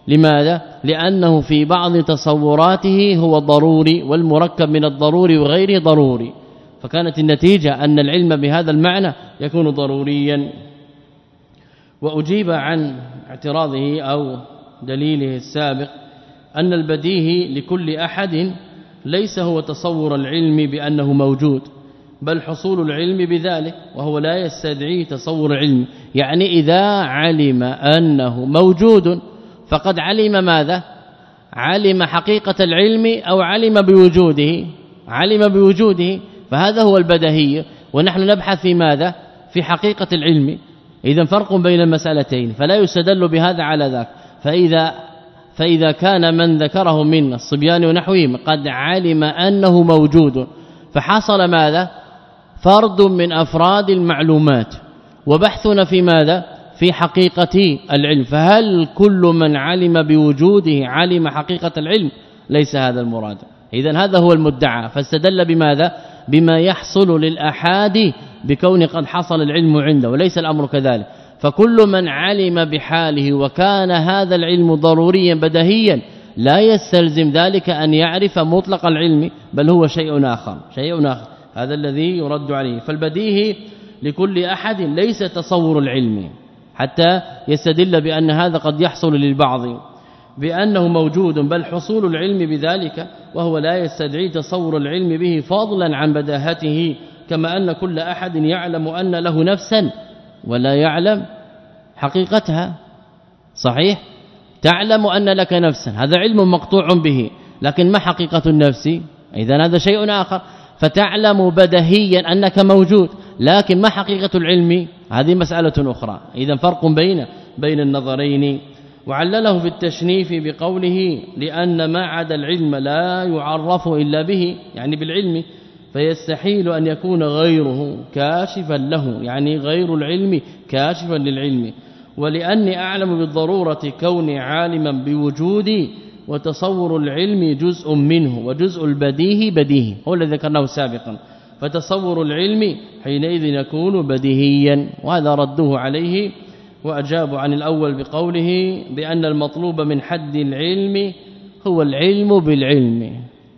لماذا؟ لأنه في بعض تصوراته هو ضروري والمركب من الضروري وغيره ضروري. فكانت النتيجة أن العلم بهذا المعنى يكون ضروريا. وأجيب عن اعتراضه أو دليله السابق أن البديهي لكل أحد ليس هو تصور العلم بأنه موجود بل حصول العلم بذلك وهو لا يستدعي تصور علم. يعني إذا علم أنه موجود فقد علم ماذا؟ علم حقيقة العلم أو علم بوجوده؟ علم بوجوده. فهذا هو البدهي ونحن نبحث في ماذا؟ في حقيقة العلم. اذا فرق بين المسألتين فلا يستدل بهذا على ذاك. فإذا فإذا كان من ذكره من الصبيان ونحوهم قد علم أنه موجود فحصل ماذا؟ فرد من أفراد المعلومات. وبحثنا في ماذا؟ في حقيقة العلم. فهل كل من علم بوجوده علم حقيقة العلم؟ ليس هذا المراد. اذا هذا هو المدعى. فاستدل بماذا؟ بما يحصل للأحاد بكون قد حصل العلم عنده وليس الأمر كذلك. فكل من علم بحاله وكان هذا العلم ضروريا بدهيا لا يستلزم ذلك أن يعرف مطلق العلم بل هو شيء آخر شيء آخر. هذا الذي يرد عليه. فالبديهي لكل أحد ليس تصور العلم حتى يستدل بأن هذا قد يحصل للبعض. بأنه موجود بل حصول العلم بذلك وهو لا يستدعي تصور العلم به فضلا عن بداهته كما أن كل أحد يعلم أن له نفسا ولا يعلم حقيقتها. صحيح؟ تعلم أن لك نفسا هذا علم مقطوع به لكن ما حقيقة النفس؟ اذا هذا شيء آخر. فتعلم بدهيا أنك موجود لكن ما حقيقة العلم؟ هذه مسألة أخرى. اذا فرق بين بين النظرين وعلله في التشنيف بقوله لأن ما عدا العلم لا يعرف إلا به يعني بالعلم فيستحيل أن يكون غيره كاشفا له يعني غير العلم كاشفا للعلم. ولأني أعلم بالضرورة كوني عالما بوجودي وتصور العلم جزء منه وجزء البديهي بديهي هو الذي ذكرناه سابقا. فتصور العلم حينئذ يكون بديهيا وهذا رده عليه واجاب عن الأول بقوله بأن المطلوب من حد العلم هو العلم بالعلم.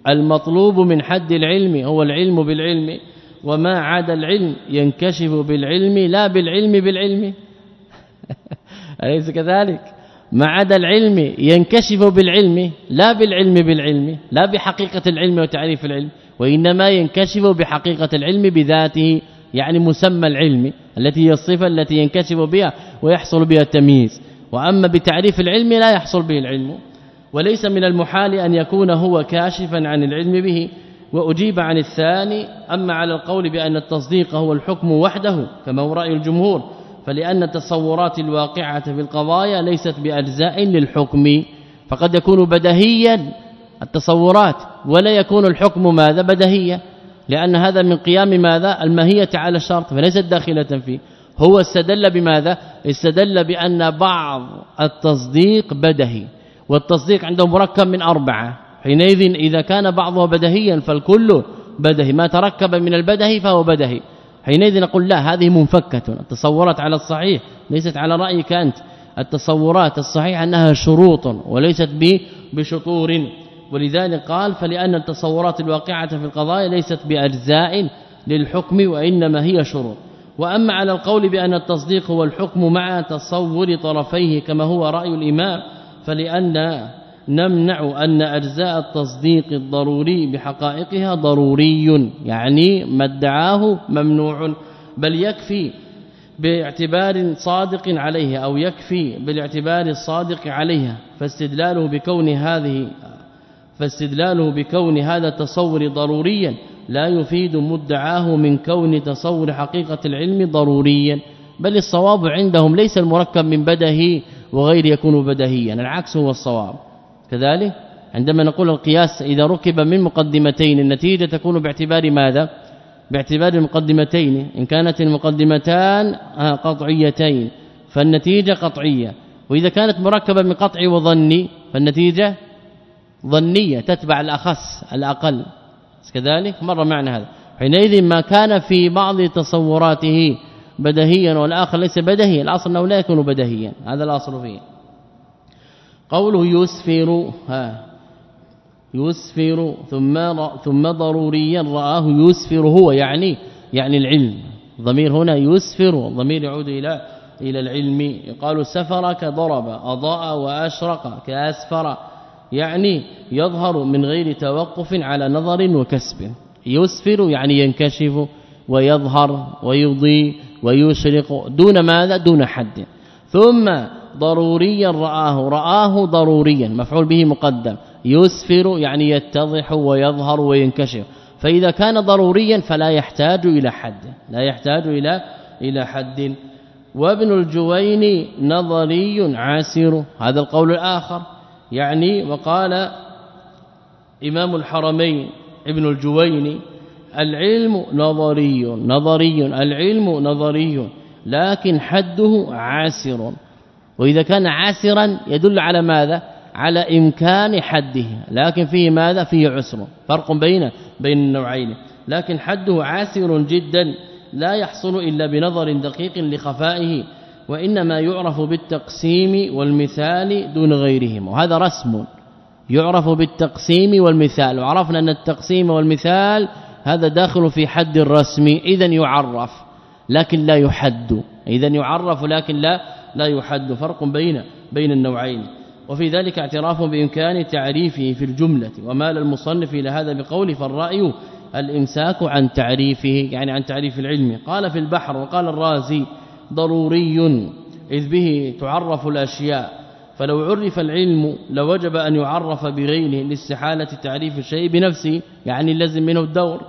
المطلوب من حد العلم هو العلم بالعلم. وما عدا العلم ينكشف بالعلم لا بالعلم بالعلم. (laughs) أليس كذلك؟ ما عدا العلم ينكشف بالعلم لا بالعلم بالعلم لا بحقيقة العلم وتعريف العلم وإنما ينكشف بحقيقة العلم بذاته يعني مسمى العلم التي هي الصفة التي ينكشف بها ويحصل بها التمييز. وأما بتعريف العلم لا يحصل به العلم. وليس من المحال أن يكون هو كاشفا عن العلم به. وأجيب عن الثاني أما على القول بأن التصديق هو الحكم وحده كما هو رأي الجمهور فلأن التصورات الواقعة في القضايا ليست بأجزاء للحكم فقد يكون بدهيا التصورات ولا يكون الحكم ماذا؟ بدهيا. لأن هذا من قيام ماذا؟ الماهية على الشرط فليست داخلة فيه. هو استدل بماذا؟ استدل بأن بعض التصديق بدهي والتصديق عنده مركب من أربعة. حينئذ إذا كان بعضه بدهيا فالكل بدهي. ما تركب من البدهي فهو بدهي. حينئذ نقول لا هذه منفكة. التصورات على الصحيح ليست على رأيك أنت. التصورات الصحيحة أنها شروط وليست بشطور. ولذلك قال فلأن التصورات الواقعة في القضايا ليست بأجزاء للحكم وإنما هي شروط. وأما على القول بأن التصديق هو الحكم مع تصور طرفيه كما هو رأي الإمام فلأن نمنع أن أجزاء التصديق الضروري بحقائقها ضروري يعني ما ادعاه ممنوع بل يكفي باعتبار صادق عليه أو يكفي بالاعتبار الصادق عليها فاستدلاله بكون هذه فاستدلاله بكون هذا التصور ضروريا لا يفيد مدعاه من كون تصور حقيقة العلم ضروريا بل الصواب عندهم ليس المركب من بدهي وغير يكون بدهيا العكس هو الصواب. كذلك عندما نقول القياس إذا ركب من مقدمتين النتيجة تكون باعتبار ماذا؟ باعتبار المقدمتين إن كانت المقدمتان آه، قطعيتين فالنتيجة قطعية وإذا كانت مركبة من قطع وظني فالنتيجة ظنية تتبع الأخص الأقل. كذلك مر معنا هذا. حينئذ ما كان في بعض تصوراته بدهيا والآخر ليس بدهيا الأصل أنه لا يكون بدهيا. هذا الأصل فيه. قوله يسفر ها يسفر ثم ثم ضروريا رآه يسفر هو يعني يعني العلم. ضمير هنا يسفر ضمير يعود إلى إلى العلم. يقال سفر كضرب أضاء وأشرق كأسفر. يعني يظهر من غير توقف على نظر وكسب. يسفر يعني ينكشف ويظهر ويضيء ويشرق دون ماذا؟ دون حد. ثم ضروريا رآه رآه ضروريا مفعول به مقدم. يسفر يعني يتضح ويظهر وينكشف. فإذا كان ضروريا فلا يحتاج إلى حد. لا يحتاج إلى إلى حد. وابن الجوين نظري عاسر. هذا القول الآخر. يعني وقال إمام الحرمين ابن الجويني العلم نظري نظري العلم نظري لكن حده عاسر. وإذا كان عاسرا يدل على ماذا؟ على إمكان حده. لكن فيه ماذا؟ فيه عسر. فرق بين بين النوعين. لكن حده عاسر جدا لا يحصل إلا بنظر دقيق لخفائه. وإنما يعرف بالتقسيم والمثال دون غيرهم. وهذا رسم يعرف بالتقسيم والمثال. وعرفنا أن التقسيم والمثال هذا داخل في حد الرسم. اذا يعرف لكن لا يحد. اذا يعرف لكن لا لا يحد. فرق بين بين النوعين. وفي ذلك اعتراف بإمكان تعريفه في الجملة. ومال المصنف إلى هذا بقول فالرأي الإمساك عن تعريفه يعني عن تعريف العلم. قال في البحر وقال الرازي ضروري. إذ به تعرف الأشياء. فلو عرف العلم لوجب أن يعرف بغيره لاستحالة تعريف الشيء بنفسه يعني لازم منه الدور.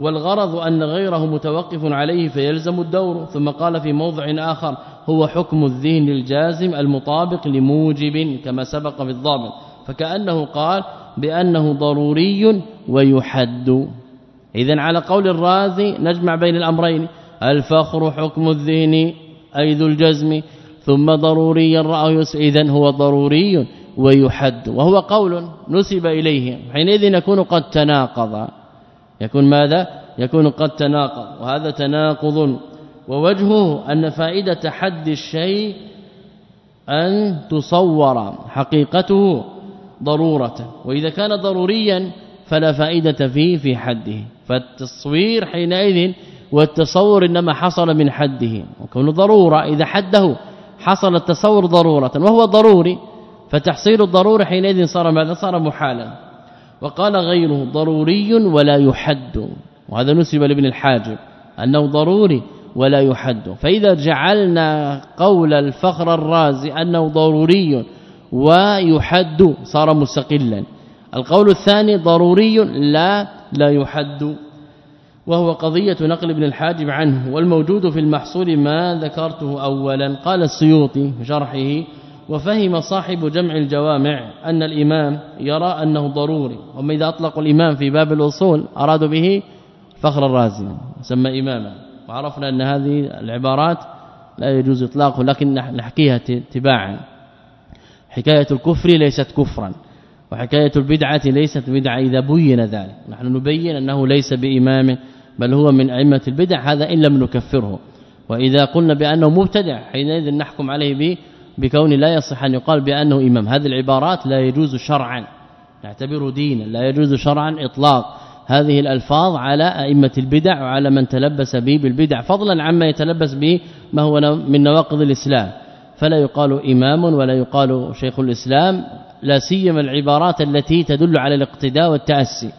والغرض أن غيره متوقف عليه فيلزم الدور. ثم قال في موضع آخر هو حكم الذهن الجازم المطابق لموجب كما سبق في الضابط. فكأنه قال بأنه ضروري ويحد. اذا على قول الرازي نجمع بين الأمرين الفخر حكم الذهن. أي ذو الجزم ثم ضروري الراي اذا هو ضروري ويحد وهو قول نسب إليه. حينئذ يكون قد تناقض. يكون ماذا؟ يكون قد تناقض وهذا تناقض. ووجهه أن فائدة حد الشيء أن تصور حقيقته ضرورة. وإذا كان ضروريا فلا فائدة فيه في حده. فالتصوير حينئذ والتصور إنما حصل من حده وكون ضرورة إذا حده حصل التصور ضرورة وهو ضروري فتحصيل الضرورة حينئذ صار ماذا؟ صار محالا. وقال غيره ضروري ولا يحد وهذا نسب لابن الحاجب أنه ضروري ولا يحد. فإذا جعلنا قول الفخر الرازي أنه ضروري ويحد صار مستقلا. القول الثاني ضروري لا لا يحد. وهو قضية نقل ابن الحاجب عنه والموجود في المحصول ما ذكرته اولا. قال السيوطي شرحه وفهم صاحب جمع الجوامع أن الإمام يرى أنه ضروري وما إذا اطلقوا الإمام في باب الأصول أرادوا به فخر الرازي سمى إماما. وعرفنا أن هذه العبارات لا يجوز اطلاقه لكن نحكيها تباعا. حكاية الكفر ليست كفرا وحكاية البدعة ليست بدعة إذا بين ذلك. نحن نبين أنه ليس بامام بل هو من أئمة البدع هذا إن لم نكفره. وإذا قلنا بأنه مبتدع حينئذ نحكم عليه به بكون لا يصح أن يقال بأنه إمام. هذه العبارات لا يجوز شرعا. نعتبره دينا لا يجوز شرعا اطلاق هذه الألفاظ على أئمة البدع وعلى من تلبس به بالبدع فضلا عما يتلبس به ما هو من نواقض الإسلام. فلا يقال إمام ولا يقال شيخ الإسلام لا سيما العبارات التي تدل على الاقتداء والتأسي.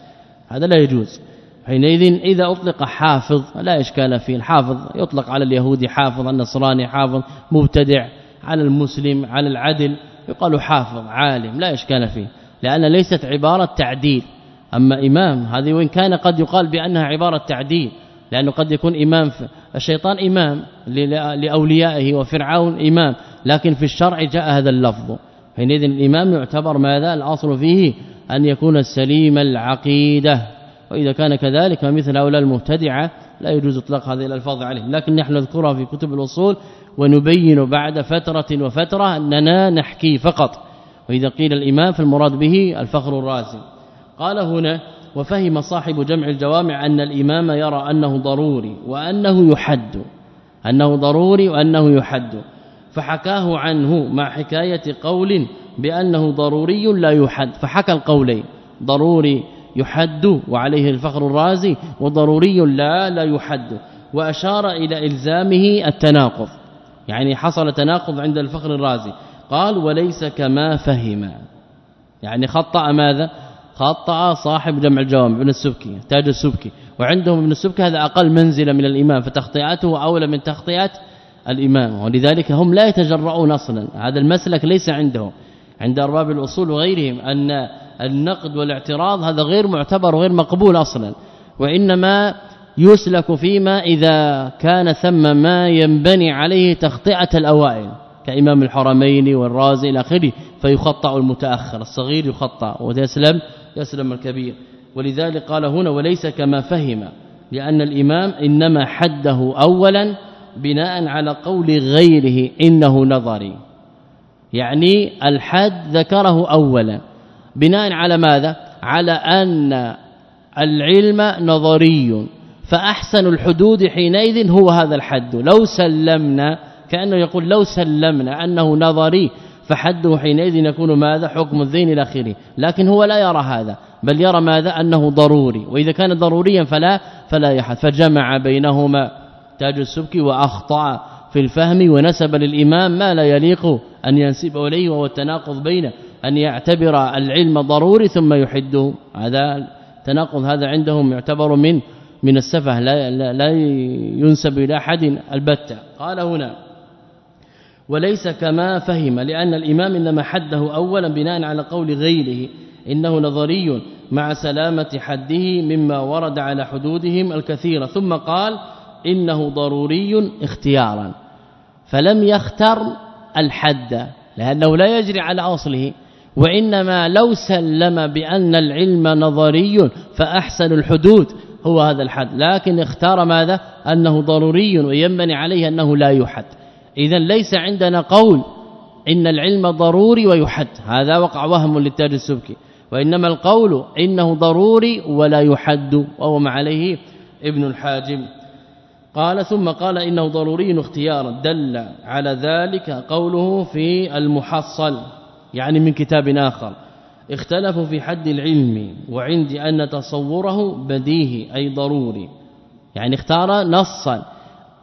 هذا لا يجوز. حينئذ إذا أطلق حافظ لا إشكال فيه الحافظ يطلق على اليهودي حافظ النصراني حافظ مبتدع على المسلم على العدل يقال حافظ عالم لا إشكال فيه لأن ليست عبارة تعديل. أما إمام هذه وإن كان قد يقال بأنها عبارة تعديل لأنه قد يكون إمام الشيطان إمام لأوليائه وفرعون إمام لكن في الشرع جاء هذا اللفظ. حينئذ الإمام يعتبر ماذا؟ الأصل فيه أن يكون سليم العقيدة. وإذا كان كذلك مثل هؤلاء المبتدعة لا يجوز إطلاق هذه الألفاظ عليهم لكن نحن نذكرها في كتب الأصول ونبين بعد فترة وفترة أننا نحكي فقط. وإذا قيل الإمام فالمراد به الفخر الرازي. قال هنا وفهم صاحب جمع الجوامع أن الإمام يرى أنه ضروري وأنه يحد أنه ضروري وأنه يحد. فحكاه عنه مع حكاية قول بأنه ضروري لا يحد. فحكى القولين ضروري يحد وعليه الفخر الرازي وضروري لا لا يحد. وأشار إلى إلزامه التناقض. يعني حصل تناقض عند الفخر الرازي. قال وليس كما فهم. يعني خطأ ماذا؟ خطأ صاحب جمع الجوامع ابن السبكي تاج السبكي. وعندهم ابن السبكي هذا أقل منزلة من الإمام فتخطئاته أولى من تخطئات الإمام. ولذلك هم لا يتجرؤون أصلا. هذا المسلك ليس عندهم. عند أرباب الأصول وغيرهم أن النقد والاعتراض هذا غير معتبر وغير مقبول أصلا وإنما يسلك فيما إذا كان ثم ما ينبني عليه تخطئة الأوائل كإمام الحرمين والرازي إلى آخره فيخطأ المتأخر الصغير يخطأ ويسلم يسلم الكبير. ولذلك قال هنا وليس كما فهم لأن الإمام إنما حده اولا بناء على قول غيره إنه نظري. يعني الحد ذكره اولا بناء على ماذا؟ على أن العلم نظري. فأحسن الحدود حينئذ هو هذا الحد. لو سلمنا كأنه يقول لو سلمنا أنه نظري فحده حينئذ يكون ماذا؟ حكم الذين إلى آخره. لكن هو لا يرى هذا بل يرى ماذا؟ أنه ضروري. وإذا كان ضروريا فلا فلا يحد. فجمع بينهما تاج السبكي وأخطأ في الفهم ونسب للإمام ما لا يليق أن ينسب إليه وهو التناقض بين أن يعتبر العلم ضروري ثم يحده هذا تناقض هذا عندهم يعتبر من من السفه لا, لا, لا ينسب إلى أحد. البتة. قال هنا وليس كما فهم لأن الإمام إنما حده اولا بناء على قول غيره إنه نظري مع سلامة حده مما ورد على حدودهم الكثيرة. ثم قال إنه ضروري اختيارا. فلم يختر الحد لأنه لا يجري على أصله. وإنما لو سلم بأن العلم نظري فأحسن الحدود هو هذا الحد. لكن اختار ماذا؟ أنه ضروري وينبني عليه أنه لا يحد. اذا ليس عندنا قول إن العلم ضروري ويحد. هذا وقع وهم للتاج السبكي. وإنما القول إنه ضروري ولا يحد وهو ما عليه ابن الحاجم. قال ثم قال إنه ضروري اختيارا. دل على ذلك قوله في المحصل. يعني من كتاب آخر. اختلفوا في حد العلم وعندي أن تصوره بديهي أي ضروري. يعني اختار نصا.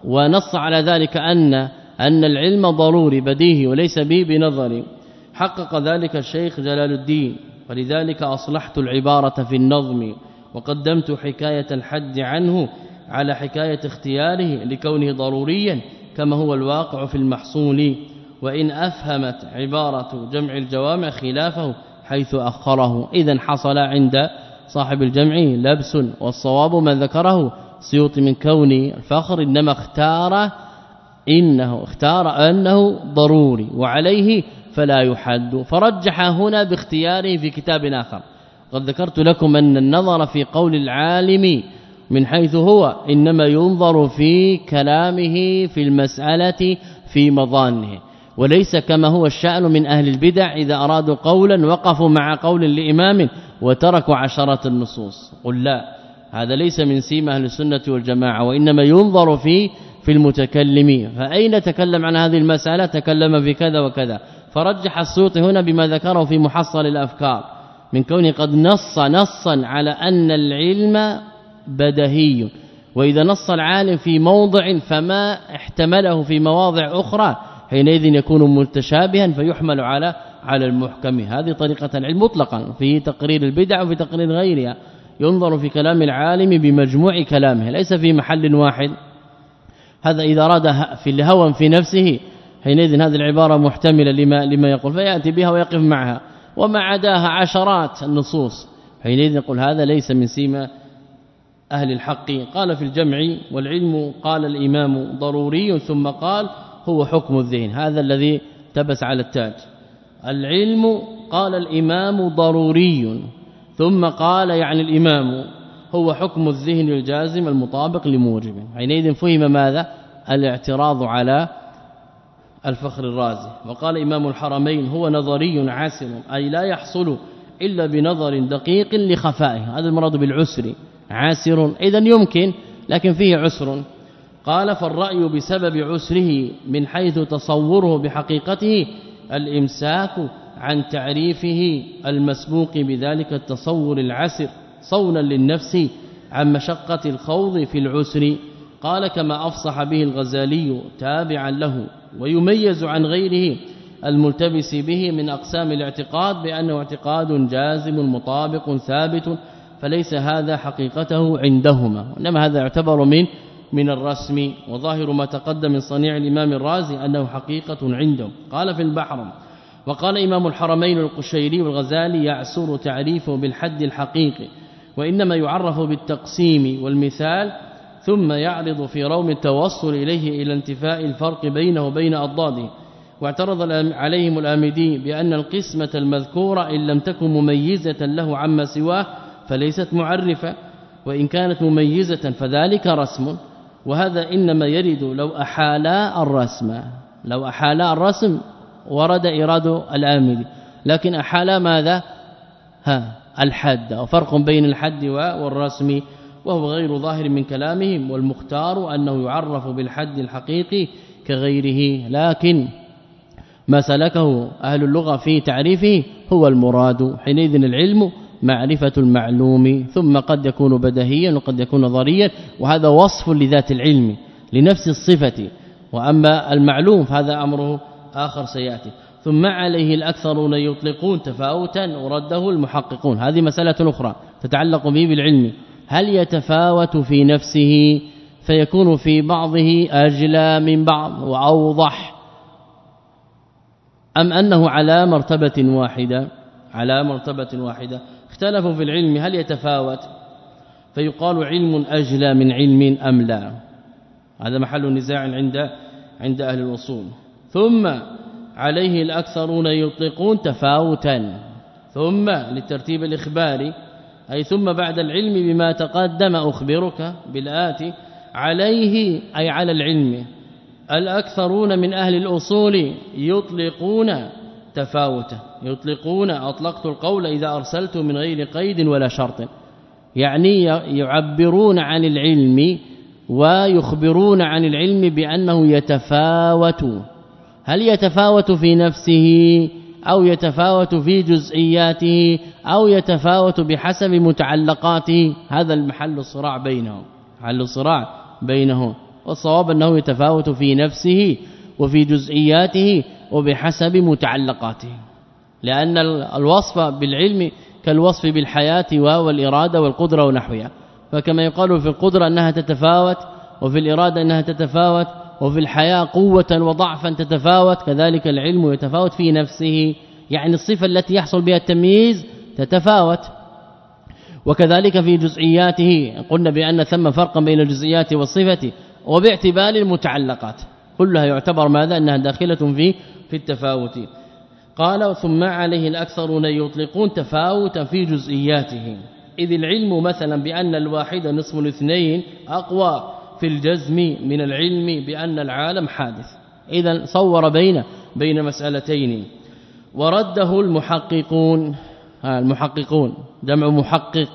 ونص على ذلك أن أن العلم ضروري بديهي وليس به بنظري حقق ذلك الشيخ جلال الدين. ولذلك أصلحت العبارة في النظم. وقدمت حكاية الحد عنه على حكاية اختياره لكونه ضروريا كما هو الواقع في المحصول. وإن أفهمت عبارة جمع الجوامع خلافه حيث أخره. اذا حصل عند صاحب الجمع لبس والصواب ما ذكره سيوط من كون الفخر إنما اختار إنه اختار أنه ضروري وعليه فلا يحد. فرجح هنا باختياره في كتاب آخر. قد ذكرت لكم أن النظر في قول العالم من حيث هو إنما ينظر في كلامه في المسألة في مظانه. وليس كما هو الشأن من أهل البدع إذا أرادوا قولا وقفوا مع قول لإمام وتركوا عشرات النصوص. قل لا هذا ليس من سيما أهل السنة والجماعة وإنما ينظر في في المتكلمين. فأين تكلم عن هذه المسألة؟ تكلم في كذا وكذا. فرجح السيوطي هنا بما ذكره في محصل الأفكار من كونه قد نص نصا على أن العلم بدهي وإذا نص العالم في موضع فما احتمله في مواضع أخرى حينئذ يكون متشابها فيحمل على على المحكم. هذه طريقة العلم مطلقا في تقرير البدع وفي تقرير غيرها. ينظر في كلام العالم بمجموع كلامه ليس في محل واحد. هذا إذا أراد في الهوى في نفسه حينئذ هذه العبارة محتملة لما لما يقول فيأتي بها ويقف معها. وما عداها عشرات النصوص. حينئذ نقول هذا ليس من سيما أهل الحق. قال في الجمع والعلم قال الإمام ضروري ثم قال هو حكم الذهن هذا الذي تبس على التاج. العلم قال الإمام ضروري. ثم قال يعني الإمام هو حكم الذهن الجازم المطابق لموجبه حينئذ فهم ماذا؟ الاعتراض على الفخر الرازي. وقال إمام الحرمين هو نظري عاسر أي لا يحصل إلا بنظر دقيق لخفائه. هذا المراد بالعسر عاسر. اذا يمكن لكن فيه عسر. قال فالرأي بسبب عسره من حيث تصوره بحقيقته الإمساك عن تعريفه المسبوق بذلك التصور العسر صونا للنفس عن مشقة الخوض في العسر. قال كما أفصح به الغزالي تابعا له ويميز عن غيره الملتبس به من أقسام الاعتقاد بأنه اعتقاد جازم مطابق ثابت فليس هذا حقيقته عندهما. إنما هذا يعتبر من من الرسم وظاهر ما تقدم من صنيع الإمام الرازي أنه حقيقة عنده قال في البحر وقال إمام الحرمين القشيري والغزالي يعسر تعريفه بالحد الحقيقي وإنما يعرف بالتقسيم والمثال ثم يعرض في روم التوصل إليه إلى انتفاء الفرق بينه وبين أضاده واعترض عليهم الآمدي بأن القسمة المذكورة إن لم تكن مميزة له عما سواه فليست معرفة وإن كانت مميزة فذلك رسم. وهذا إنما يرد لو أحالا الرسم. لو أحالا الرسم ورد إراد الآمدي لكن أحالا ماذا؟ ها الحد. وفرق بين الحد والرسم. وهو غير ظاهر من كلامهم. والمختار أنه يعرف بالحد الحقيقي كغيره. لكن ما سلكه أهل اللغة في تعريفه هو المراد. حينئذ العلم معرفة المعلوم ثم قد يكون بدهيا وقد يكون نظريا وهذا وصف لذات العلم لنفس الصفة. وأما المعلوم فهذا أمره آخر سيأتي. ثم عليه الأكثرون يطلقون تفاوتا ورده المحققون. هذه مسألة أخرى تتعلق به بالعلم. هل يتفاوت في نفسه؟ فيكون في بعضه أجلى من بعض وأوضح. أم أنه على مرتبة واحدة؟ على مرتبة واحدة. اختلفوا في العلم هل يتفاوت؟ فيقال علم أجلى من علم أم لا. هذا محل نزاع عند عند أهل الاصول ثم عليه الأكثرون يطلقون تفاوتا. ثم للترتيب الإخباري أي ثم بعد العلم بما تقدم أخبرك بالآتي عليه أي على العلم. الأكثرون من أهل الأصول يطلقون تفاوتا يطلقون أطلقت القول إذا أرسلت من غير قيد ولا شرط. يعني يعبرون عن العلم ويخبرون عن العلم بأنه يتفاوت. هل يتفاوت في نفسه أو يتفاوت في جزئياته أو يتفاوت بحسب متعلقاته؟ هذا المحل الصراع بينهم. محل الصراع بينهم. والصواب أنه يتفاوت في نفسه وفي جزئياته وبحسب متعلقاته. لأن الوصف بالعلم كالوصف بالحياة والإرادة والقدرة ونحوها. فكما يقال في القدرة أنها تتفاوت وفي الإرادة أنها تتفاوت وفي الحياة قوة وضعفا تتفاوت. كذلك العلم يتفاوت في نفسه. يعني الصفة التي يحصل بها التمييز تتفاوت. وكذلك في جزئياته قلنا بأن ثم فرقا بين الجزئيات والصفة وباعتبار المتعلقات. كلها يعتبر ماذا؟ أنها داخلة في في التفاوت. قال ثم عليه الأكثرون يطلقون تفاوتا في جزئياته إذ العلم مثلا بأن الواحد نصف الاثنين أقوى في الجزم من العلم بأن العالم حادث. اذا صور بين بين مسألتين. ورده المحققون. المحققون. جمع محقق.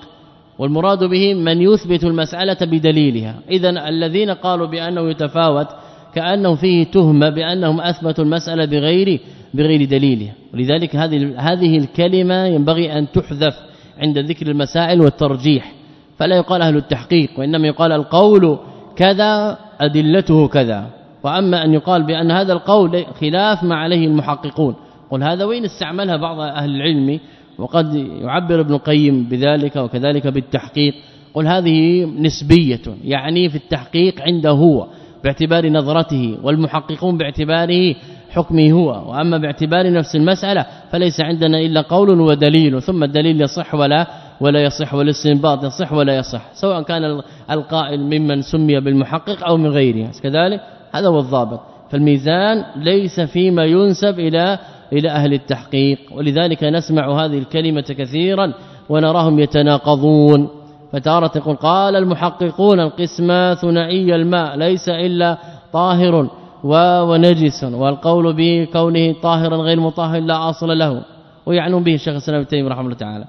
والمراد به من يثبت المسألة بدليلها. اذا الذين قالوا بأنه يتفاوت كأنه فيه تهمة بأنهم أثبتوا المسألة بغير بغير دليلها ولذلك هذه هذه الكلمة ينبغي أن تحذف عند ذكر المسائل والترجيح. فلا يقال أهل التحقيق وإنما يقال القول كذا أدلته كذا. وأما أن يقال بأن هذا القول خلاف ما عليه المحققون. قل هذا وين استعملها بعض أهل العلم وقد يعبر ابن القيم بذلك وكذلك بالتحقيق. قل هذه نسبية يعني في التحقيق عنده هو. باعتبار نظرته والمحققون باعتباره حكمه هو. وأما باعتبار نفس المسألة فليس عندنا إلا قول ودليل ثم الدليل يصح ولا ولا يصح والاستنباط يصح ولا يصح سواء كان القائل ممن سمي بالمحقق أو من غيره. كذلك؟ هذا هو الضابط. فالميزان ليس فيما ينسب إلى إلى أهل التحقيق ولذلك نسمع هذه الكلمة كثيرا ونراهم يتناقضون. فتارة يقول قال المحققون القسم ثنائي الماء ليس إلا طاهر ونجس والقول بكونه طاهرا غير مطهر لا أصل له. ويعنون به الشيخ الإسلام ابن رحمه الله تعالى.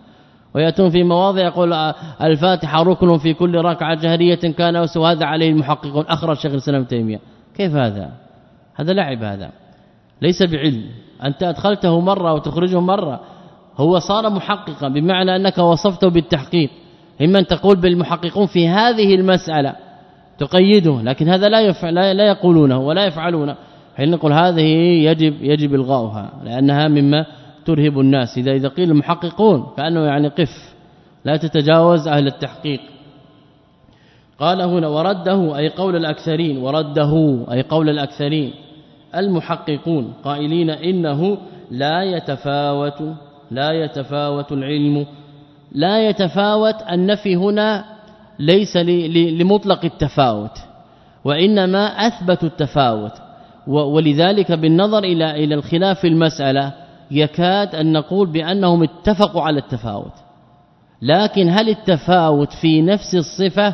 ويأتون في مواضع يقول الفاتحة ركن في كل ركعة جهرية كان هذا عليه المحققون أخرج الشيخ الإسلام تيمية. كيف هذا؟ هذا لعب هذا. ليس بعلم. أنت أدخلته مرة وتخرجه مرة. هو صار محققا بمعنى أنك وصفته بالتحقيق. اما ان تقول بالمحققون في هذه المسألة تقيده لكن هذا لا يفعل لا يقولونه ولا يفعلونه. حين نقول هذه يجب يجب إلغاؤها لأنها مما ترهب الناس. إذا إذا قيل المحققون كانه يعني قف لا تتجاوز أهل التحقيق. قال هنا ورده أي قول الأكثرين ورده أي قول الأكثرين المحققون قائلين إنه لا يتفاوت لا يتفاوت العلم لا يتفاوت النفي هنا ليس لمطلق التفاوت وإنما أثبت التفاوت. ولذلك بالنظر إلى إلى الخلاف في المسألة يكاد أن نقول بأنهم اتفقوا على التفاوت. لكن هل التفاوت في نفس الصفة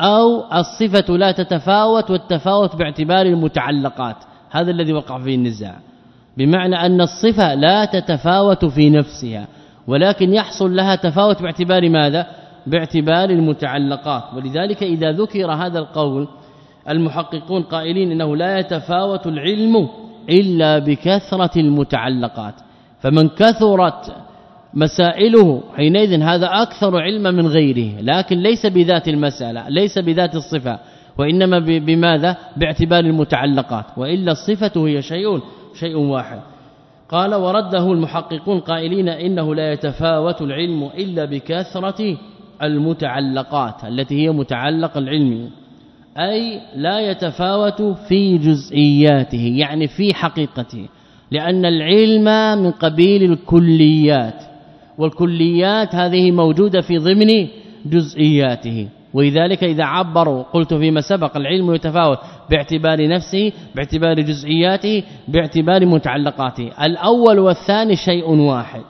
أو الصفة لا تتفاوت والتفاوت باعتبار المتعلقات؟ هذا الذي وقع فيه النزاع. بمعنى أن الصفة لا تتفاوت في نفسها. ولكن يحصل لها تفاوت باعتبار ماذا؟ باعتبار المتعلقات. ولذلك إذا ذكر هذا القول المحققون قائلين إنه لا يتفاوت العلم إلا بكثرة المتعلقات. فمن كثرت مسائله حينئذ هذا أكثر علما من غيره لكن ليس بذات المسألة ليس بذات الصفة وإنما بماذا؟ باعتبار المتعلقات. وإلا الصفة هي شيء شيء واحد. قال ورده المحققون قائلين إنه لا يتفاوت العلم إلا بكثرة المتعلقات التي هي متعلق العلم أي لا يتفاوت في جزئياته يعني في حقيقته لأن العلم من قبيل الكليات والكليات هذه موجودة في ضمن جزئياته ولذلك إذا عبروا قلت فيما سبق العلم يتفاوت. باعتبار نفسه باعتبار جزئياته باعتبار متعلقاته الأول والثاني شيء واحد.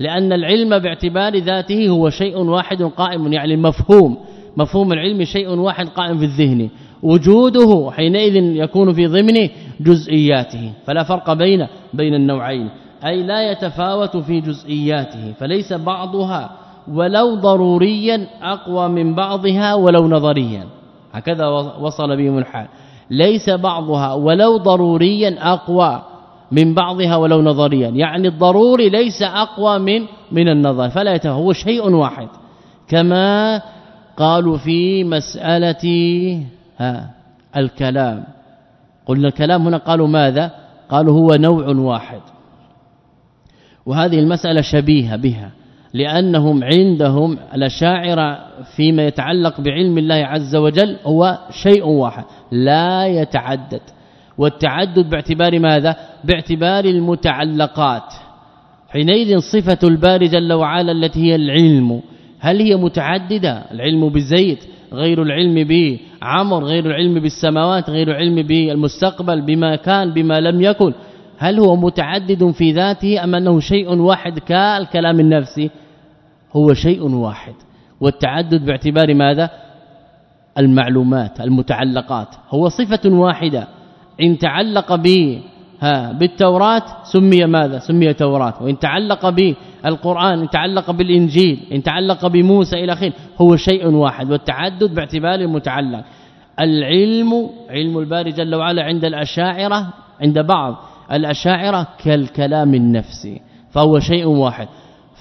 لأن العلم باعتبار ذاته هو شيء واحد قائم يعني مفهوم. مفهوم العلم شيء واحد قائم في الذهن. وجوده حينئذ يكون في ضمن جزئياته. فلا فرق بين بين النوعين. أي لا يتفاوت في جزئياته. فليس بعضها ولو ضروريا أقوى من بعضها ولو نظريا. هكذا وصل بهم الحال. ليس بعضها ولو ضروريا أقوى من بعضها ولو نظريا. يعني الضروري ليس أقوى من من النظر. فلا هو شيء واحد. كما قالوا في مسألة الكلام. قلنا الكلام هنا قالوا ماذا؟ قالوا هو نوع واحد. وهذه المسألة شبيهة بها. لأنهم عندهم الاشاعره فيما يتعلق بعلم الله عز وجل هو شيء واحد لا يتعدد. والتعدد باعتبار ماذا؟ باعتبار المتعلقات. حينئذ صفة الباري جل وعلا التي هي العلم. هل هي متعددة؟ العلم بزيد غير العلم بعمر غير العلم بالسماوات غير العلم بالمستقبل بما كان بما لم يكن. هل هو متعدد في ذاته أم أنه شيء واحد كالكلام النفسي؟ هو شيء واحد. والتعدد باعتبار ماذا؟ المعلومات المتعلقات. هو صفة واحدة. إن تعلق به ها بالتوراة سمي ماذا؟ سمي توراة. وإن تعلق بالقرآن إن تعلق بالإنجيل إن تعلق بموسى إلى آخره هو شيء واحد. والتعدد باعتبار المتعلق العلم علم الباري جل وعلا عند الأشاعرة عند بعض الأشاعرة كالكلام النفسي. فهو شيء واحد.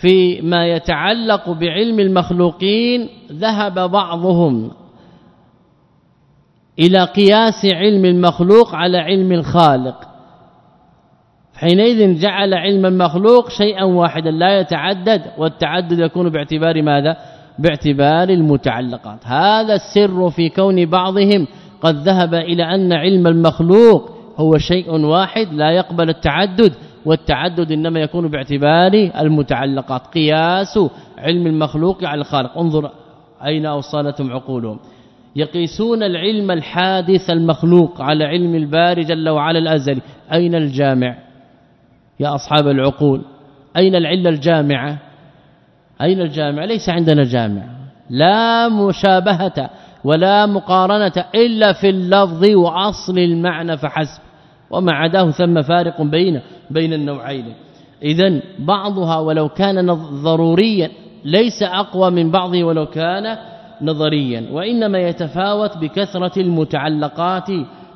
فيما يتعلق بعلم المخلوقين ذهب بعضهم إلى قياس علم المخلوق على علم الخالق. حينئذ جعل علم المخلوق شيئا واحدا لا يتعدد والتعدد يكون باعتبار ماذا؟ باعتبار المتعلقات. هذا السر في كون بعضهم قد ذهب إلى أن علم المخلوق هو شيء واحد لا يقبل التعدد. والتعدد إنما يكون باعتبار المتعلقات. قياس علم المخلوق على الخالق. انظر أين اوصلتم عقولهم. يقيسون العلم الحادث المخلوق على علم الباري جل وعلا الأزلي. أين الجامع يا أصحاب العقول؟ أين العلة الجامعة؟ أين الجامع؟ ليس عندنا جامع. لا مشابهة ولا مقارنة إلا في اللفظ وأصل المعنى فحسب. وما عداه ثم فارق بين بين النوعين. اذا بعضها ولو كان ضروريا ليس أقوى من بعضه ولو كان نظريا وإنما يتفاوت بكثرة المتعلقات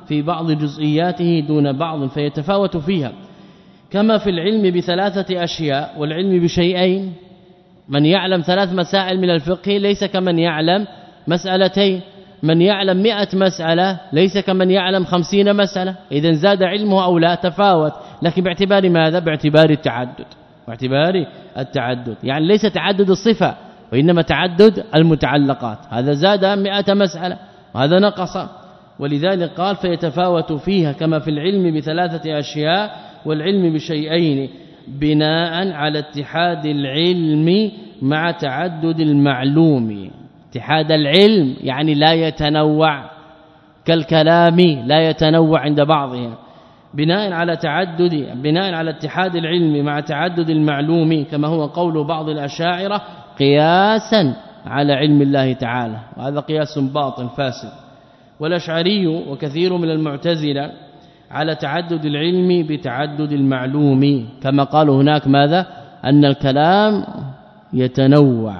في بعض جزئياته دون بعض فيتفاوت فيها. كما في العلم بثلاثة أشياء والعلم بشيئين. من يعلم ثلاث مسائل من الفقه ليس كمن يعلم مسألتين. من يعلم مئة مسألة ليس كمن يعلم خمسين مسألة. إذا زاد علمه أو لا تفاوت. لكن باعتبار ماذا؟ باعتبار التعدد. باعتبار التعدد. يعني ليس تعدد الصفة وإنما تعدد المتعلقات. هذا زاد مئة مسألة وهذا نقص. ولذلك قال فيتفاوت فيها كما في العلم بثلاثة أشياء والعلم بشيئين بناء على اتحاد العلم مع تعدد المعلوم. اتحاد العلم يعني لا يتنوع كالكلام لا يتنوع عند بعضهم. بناء على تعدد بناء على اتحاد العلم مع تعدد المعلوم كما هو قول بعض الأشاعرة قياسا على علم الله تعالى. وهذا قياس باطل فاسد. والأشعري وكثير من المعتزلة على تعدد العلم بتعدد المعلوم. كما قالوا هناك ماذا؟ أن الكلام يتنوع.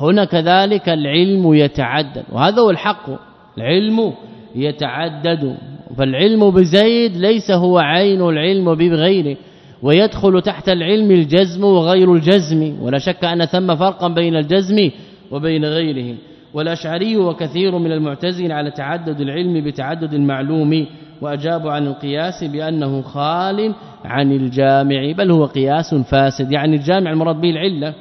هنا كذلك العلم يتعدد. وهذا هو الحق. العلم يتعدد. فالعلم بزيد ليس هو عين العلم بغيره ويدخل تحت العلم الجزم وغير الجزم ولا شك أن ثم فرقا بين الجزم وبين غيره. والأشعري وكثير من المعتزله على تعدد العلم بتعدد المعلوم واجابوا عن القياس بأنه خال عن الجامع بل هو قياس فاسد. يعني الجامع المراد به العلة.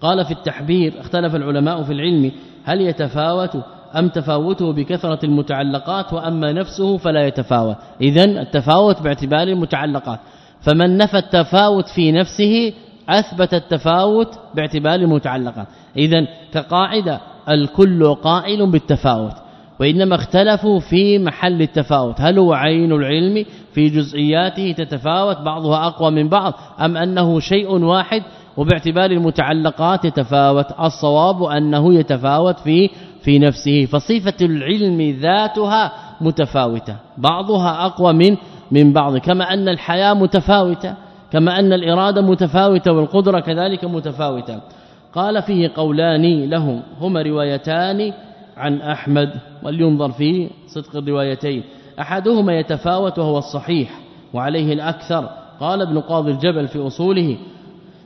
قال في التحبير اختلف العلماء في العلم هل يتفاوت أم تفاوته بكثرة المتعلقات وأما نفسه فلا يتفاوت. اذا التفاوت باعتبار المتعلقات. فمن نفى التفاوت في نفسه أثبت التفاوت باعتبار المتعلقات. اذا كقاعدة الكل قائل بالتفاوت وإنما اختلفوا في محل التفاوت. هل هو عين العلم في جزئياته تتفاوت بعضها أقوى من بعض أم أنه شيء واحد وباعتبار المتعلقات يتفاوت؟ الصواب أنه يتفاوت في في نفسه فصفه العلم ذاتها متفاوتة. بعضها أقوى من من بعض. كما أن الحياة متفاوتة كما أن الإرادة متفاوتة والقدرة كذلك متفاوتة. قال فيه قولان لهم هما روايتان عن أحمد ولينظر في صدق الروايتين. أحدهما يتفاوت وهو الصحيح وعليه الأكثر. قال ابن قاضي الجبل في أصوله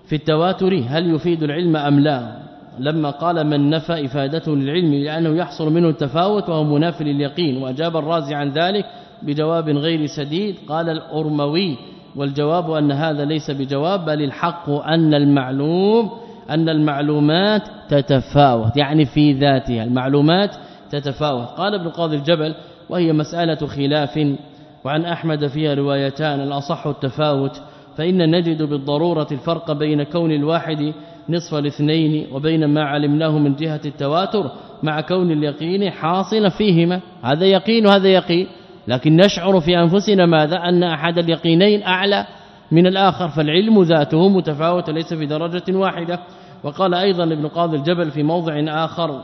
في التواتر هل يفيد العلم أم لا؟ لما قال من نفى إفادته للعلم لأنه يحصل منه التفاوت وهو منافي لليقين وأجاب الرازي عن ذلك بجواب غير سديد قال الأرموي والجواب أن هذا ليس بجواب بل الحق أن المعلوم أن المعلومات تتفاوت يعني في ذاتها المعلومات تتفاوت. قال ابن قاضي الجبل وهي مسألة خلاف وعن أحمد فيها روايتان الأصح التفاوت فإن نجد بالضرورة الفرق بين كون الواحد نصف الاثنين وبين ما علمناه من جهة التواتر مع كون اليقين حاصلا فيهما. هذا يقين وهذا يقين. لكن نشعر في أنفسنا ماذا؟ أن أحد اليقينين أعلى من الآخر فالعلم ذاته متفاوت ليس في درجة واحدة. وقال أيضا ابن قاضي الجبل في موضع آخر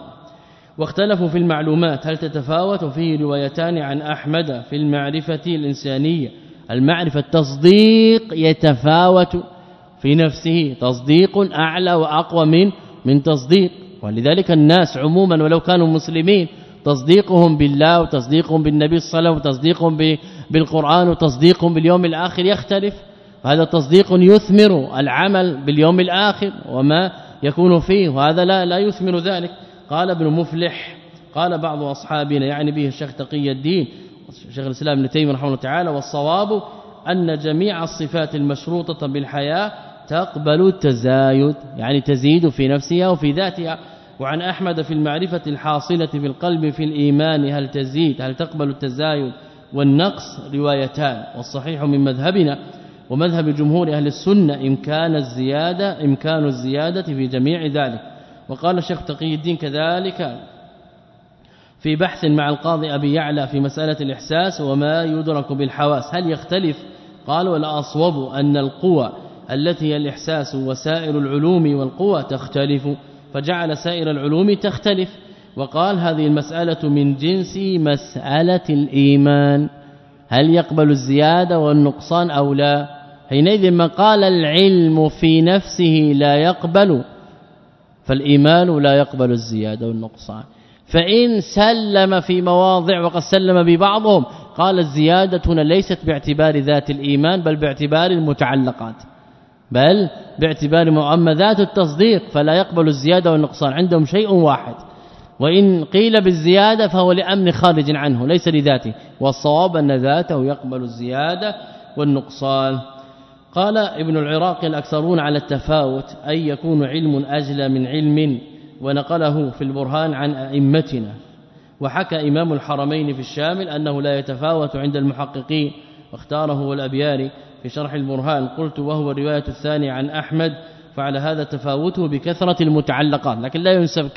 واختلفوا في المعلومات. هل تتفاوت فيه روايتان عن أحمد في المعرفة الإنسانية؟ المعرفة التصديق يتفاوت. في نفسه تصديق أعلى وأقوى من من تصديق. ولذلك الناس عموما ولو كانوا مسلمين تصديقهم بالله وتصديقهم بالنبي صلى الله عليه وسلم وتصديقهم بالقرآن وتصديقهم باليوم الآخر يختلف. هذا تصديق يثمر العمل باليوم الآخر وما يكون فيه وهذا لا لا يثمر ذلك. قال ابن مفلح قال بعض أصحابنا يعني به الشيخ تقي الدين شيخ الإسلام ابن تيمية رحمه الله تعالى والصواب أن جميع الصفات المشروطة بالحياة تقبل التزايد يعني تزيد في نفسها وفي ذاتها. وعن أحمد في المعرفة الحاصلة في القلب في الإيمان هل تزيد هل تقبل التزايد؟ والنقص روايتان والصحيح من مذهبنا ومذهب جمهور أهل السنة إمكان الزيادة إمكان الزيادة في جميع ذلك. وقال الشيخ تقي الدين كذلك في بحث مع القاضي أبي يعلى في مسألة الإحساس وما يدرك بالحواس. هل يختلف؟ قال ولا أصوب أن القوى التي هي الإحساس وسائر العلوم والقوى تختلف فجعل سائر العلوم تختلف وقال هذه المسألة من جنس مسألة الإيمان. هل يقبل الزيادة والنقصان أو لا؟ حينئذ ما قال العلم في نفسه لا يقبل فالإيمان لا يقبل الزيادة والنقصان. فإن سلم في مواضع وقد سلم ببعضهم قال الزيادة هنا ليست باعتبار ذات الإيمان بل باعتبار المتعلقات. بل باعتبار ذات التصديق فلا يقبل الزيادة والنقصان عندهم شيء واحد. وإن قيل بالزيادة فهو لأمن خارج عنه ليس لذاته. والصواب أن ذاته يقبل الزيادة والنقصان. قال ابن العراق الأكثرون على التفاوت أي يكون علم أجل من علم ونقله في البرهان عن أئمتنا. وحكى إمام الحرمين في الشامل أنه لا يتفاوت عند المحققين واختاره الأبياري. في شرح البرهان. قلت وهو الرواية الثانية عن أحمد فعلى هذا تفاوته بكثرة المتعلقات لكن لا ينسب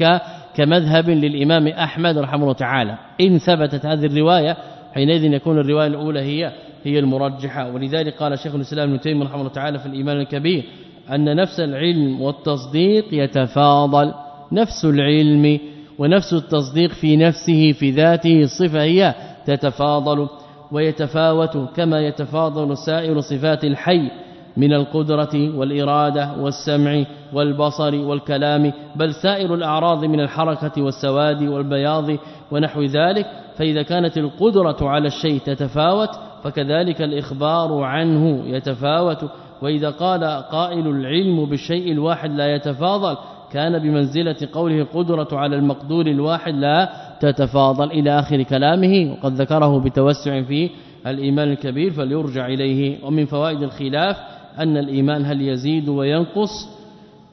كمذهب للإمام أحمد رحمه الله تعالى. إن ثبتت هذه الرواية حينئذ يكون الرواية الأولى هي هي المرجحة. ولذلك قال شيخ الإسلام ابن تيمية رحمه الله تعالى في الإيمان الكبير أن نفس العلم والتصديق يتفاضل. نفس العلم ونفس التصديق في نفسه في ذاته الصفه هي تتفاضل. ويتفاوت كما يتفاضل سائر صفات الحي من القدرة والإرادة والسمع والبصر والكلام بل سائر الأعراض من الحركة والسواد والبياض ونحو ذلك فإذا كانت القدرة على الشيء تتفاوت فكذلك الإخبار عنه يتفاوت. وإذا قال قائل العلم بالشيء الواحد لا يتفاضل كان بمنزلة قوله قدرة على المقدور الواحد لا تتفاضل إلى آخر كلامه وقد ذكره بتوسع في الإيمان الكبير فليرجع إليه. ومن فوائد الخلاف أن الإيمان هل يزيد وينقص؟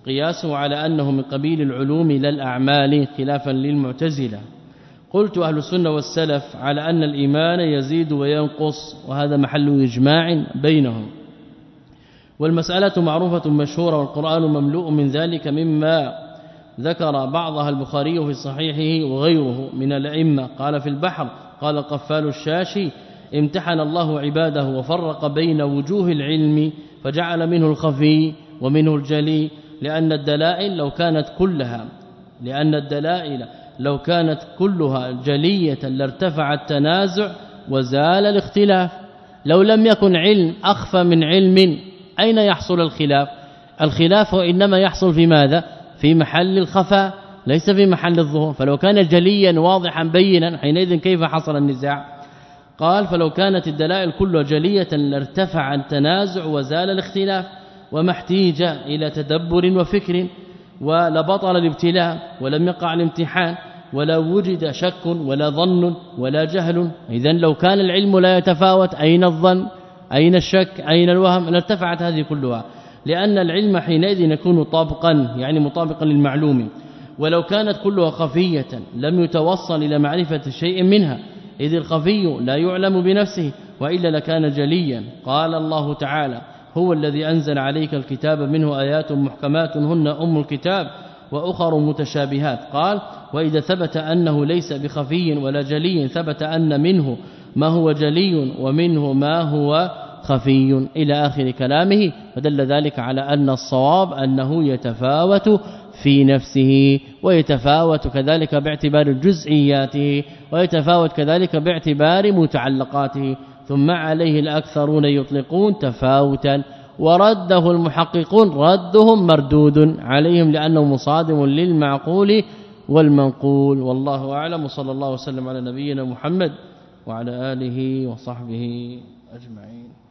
قياسه على أنه من قبيل العلوم لا الأعمال خلافا للمعتزلة. قلت أهل السنة والسلف على أن الإيمان يزيد وينقص وهذا محل إجماع بينهم. والمسألة معروفة مشهورة والقرآن مملوء من ذلك مما ذكر بعضها البخاري في صحيحه وغيره من الأئمة. قال في البحر قال قفال الشاشي امتحن الله عباده وفرق بين وجوه العلم فجعل منه الخفي ومنه الجلي لأن الدلائل لو كانت كلها لأن الدلائل لو كانت كلها جلية لارتفع التنازع وزال الاختلاف. لو لم يكن علم أخفى من علم أين يحصل الخلاف؟ الخلاف إنما يحصل في ماذا؟ في محل الخفاء ليس في محل الظهور. فلو كان جليا واضحا بينا حينئذ كيف حصل النزاع؟ قال فلو كانت الدلائل كلها جلية لارتفع التنازع وزال الاختلاف وما احتيج إلى تدبر وفكر ولبطل الابتلاء ولم يقع الامتحان ولا وجد شك ولا ظن ولا جهل. اذا لو كان العلم لا يتفاوت أين الظن؟ أين الشك؟ أين الوهم؟ لارتفعت هذه كلها. لأن العلم حينئذ يكون طابقا يعني مطابقا للمعلوم. ولو كانت كلها خفية لم يتوصل إلى معرفة شيء منها. إذ الخفي لا يعلم بنفسه وإلا لكان جليا. قال الله تعالى هو الذي أنزل عليك الكتاب منه آيات محكمات هن أم الكتاب وأخر متشابهات. قال وإذا ثبت أنه ليس بخفي ولا جلي ثبت أن منه ما هو جلي ومنه ما هو خفي إلى آخر كلامه فدل ذلك على أن الصواب أنه يتفاوت في نفسه ويتفاوت كذلك باعتبار جزئياته ويتفاوت كذلك باعتبار متعلقاته ثم عليه الأكثرون يطلقون تفاوتا ورده المحققون ردهم مردود عليهم لأنه مصادم للمعقول والمنقول. والله أعلم. صلى الله وسلم على نبينا محمد وعلى آله وصحبه أجمعين.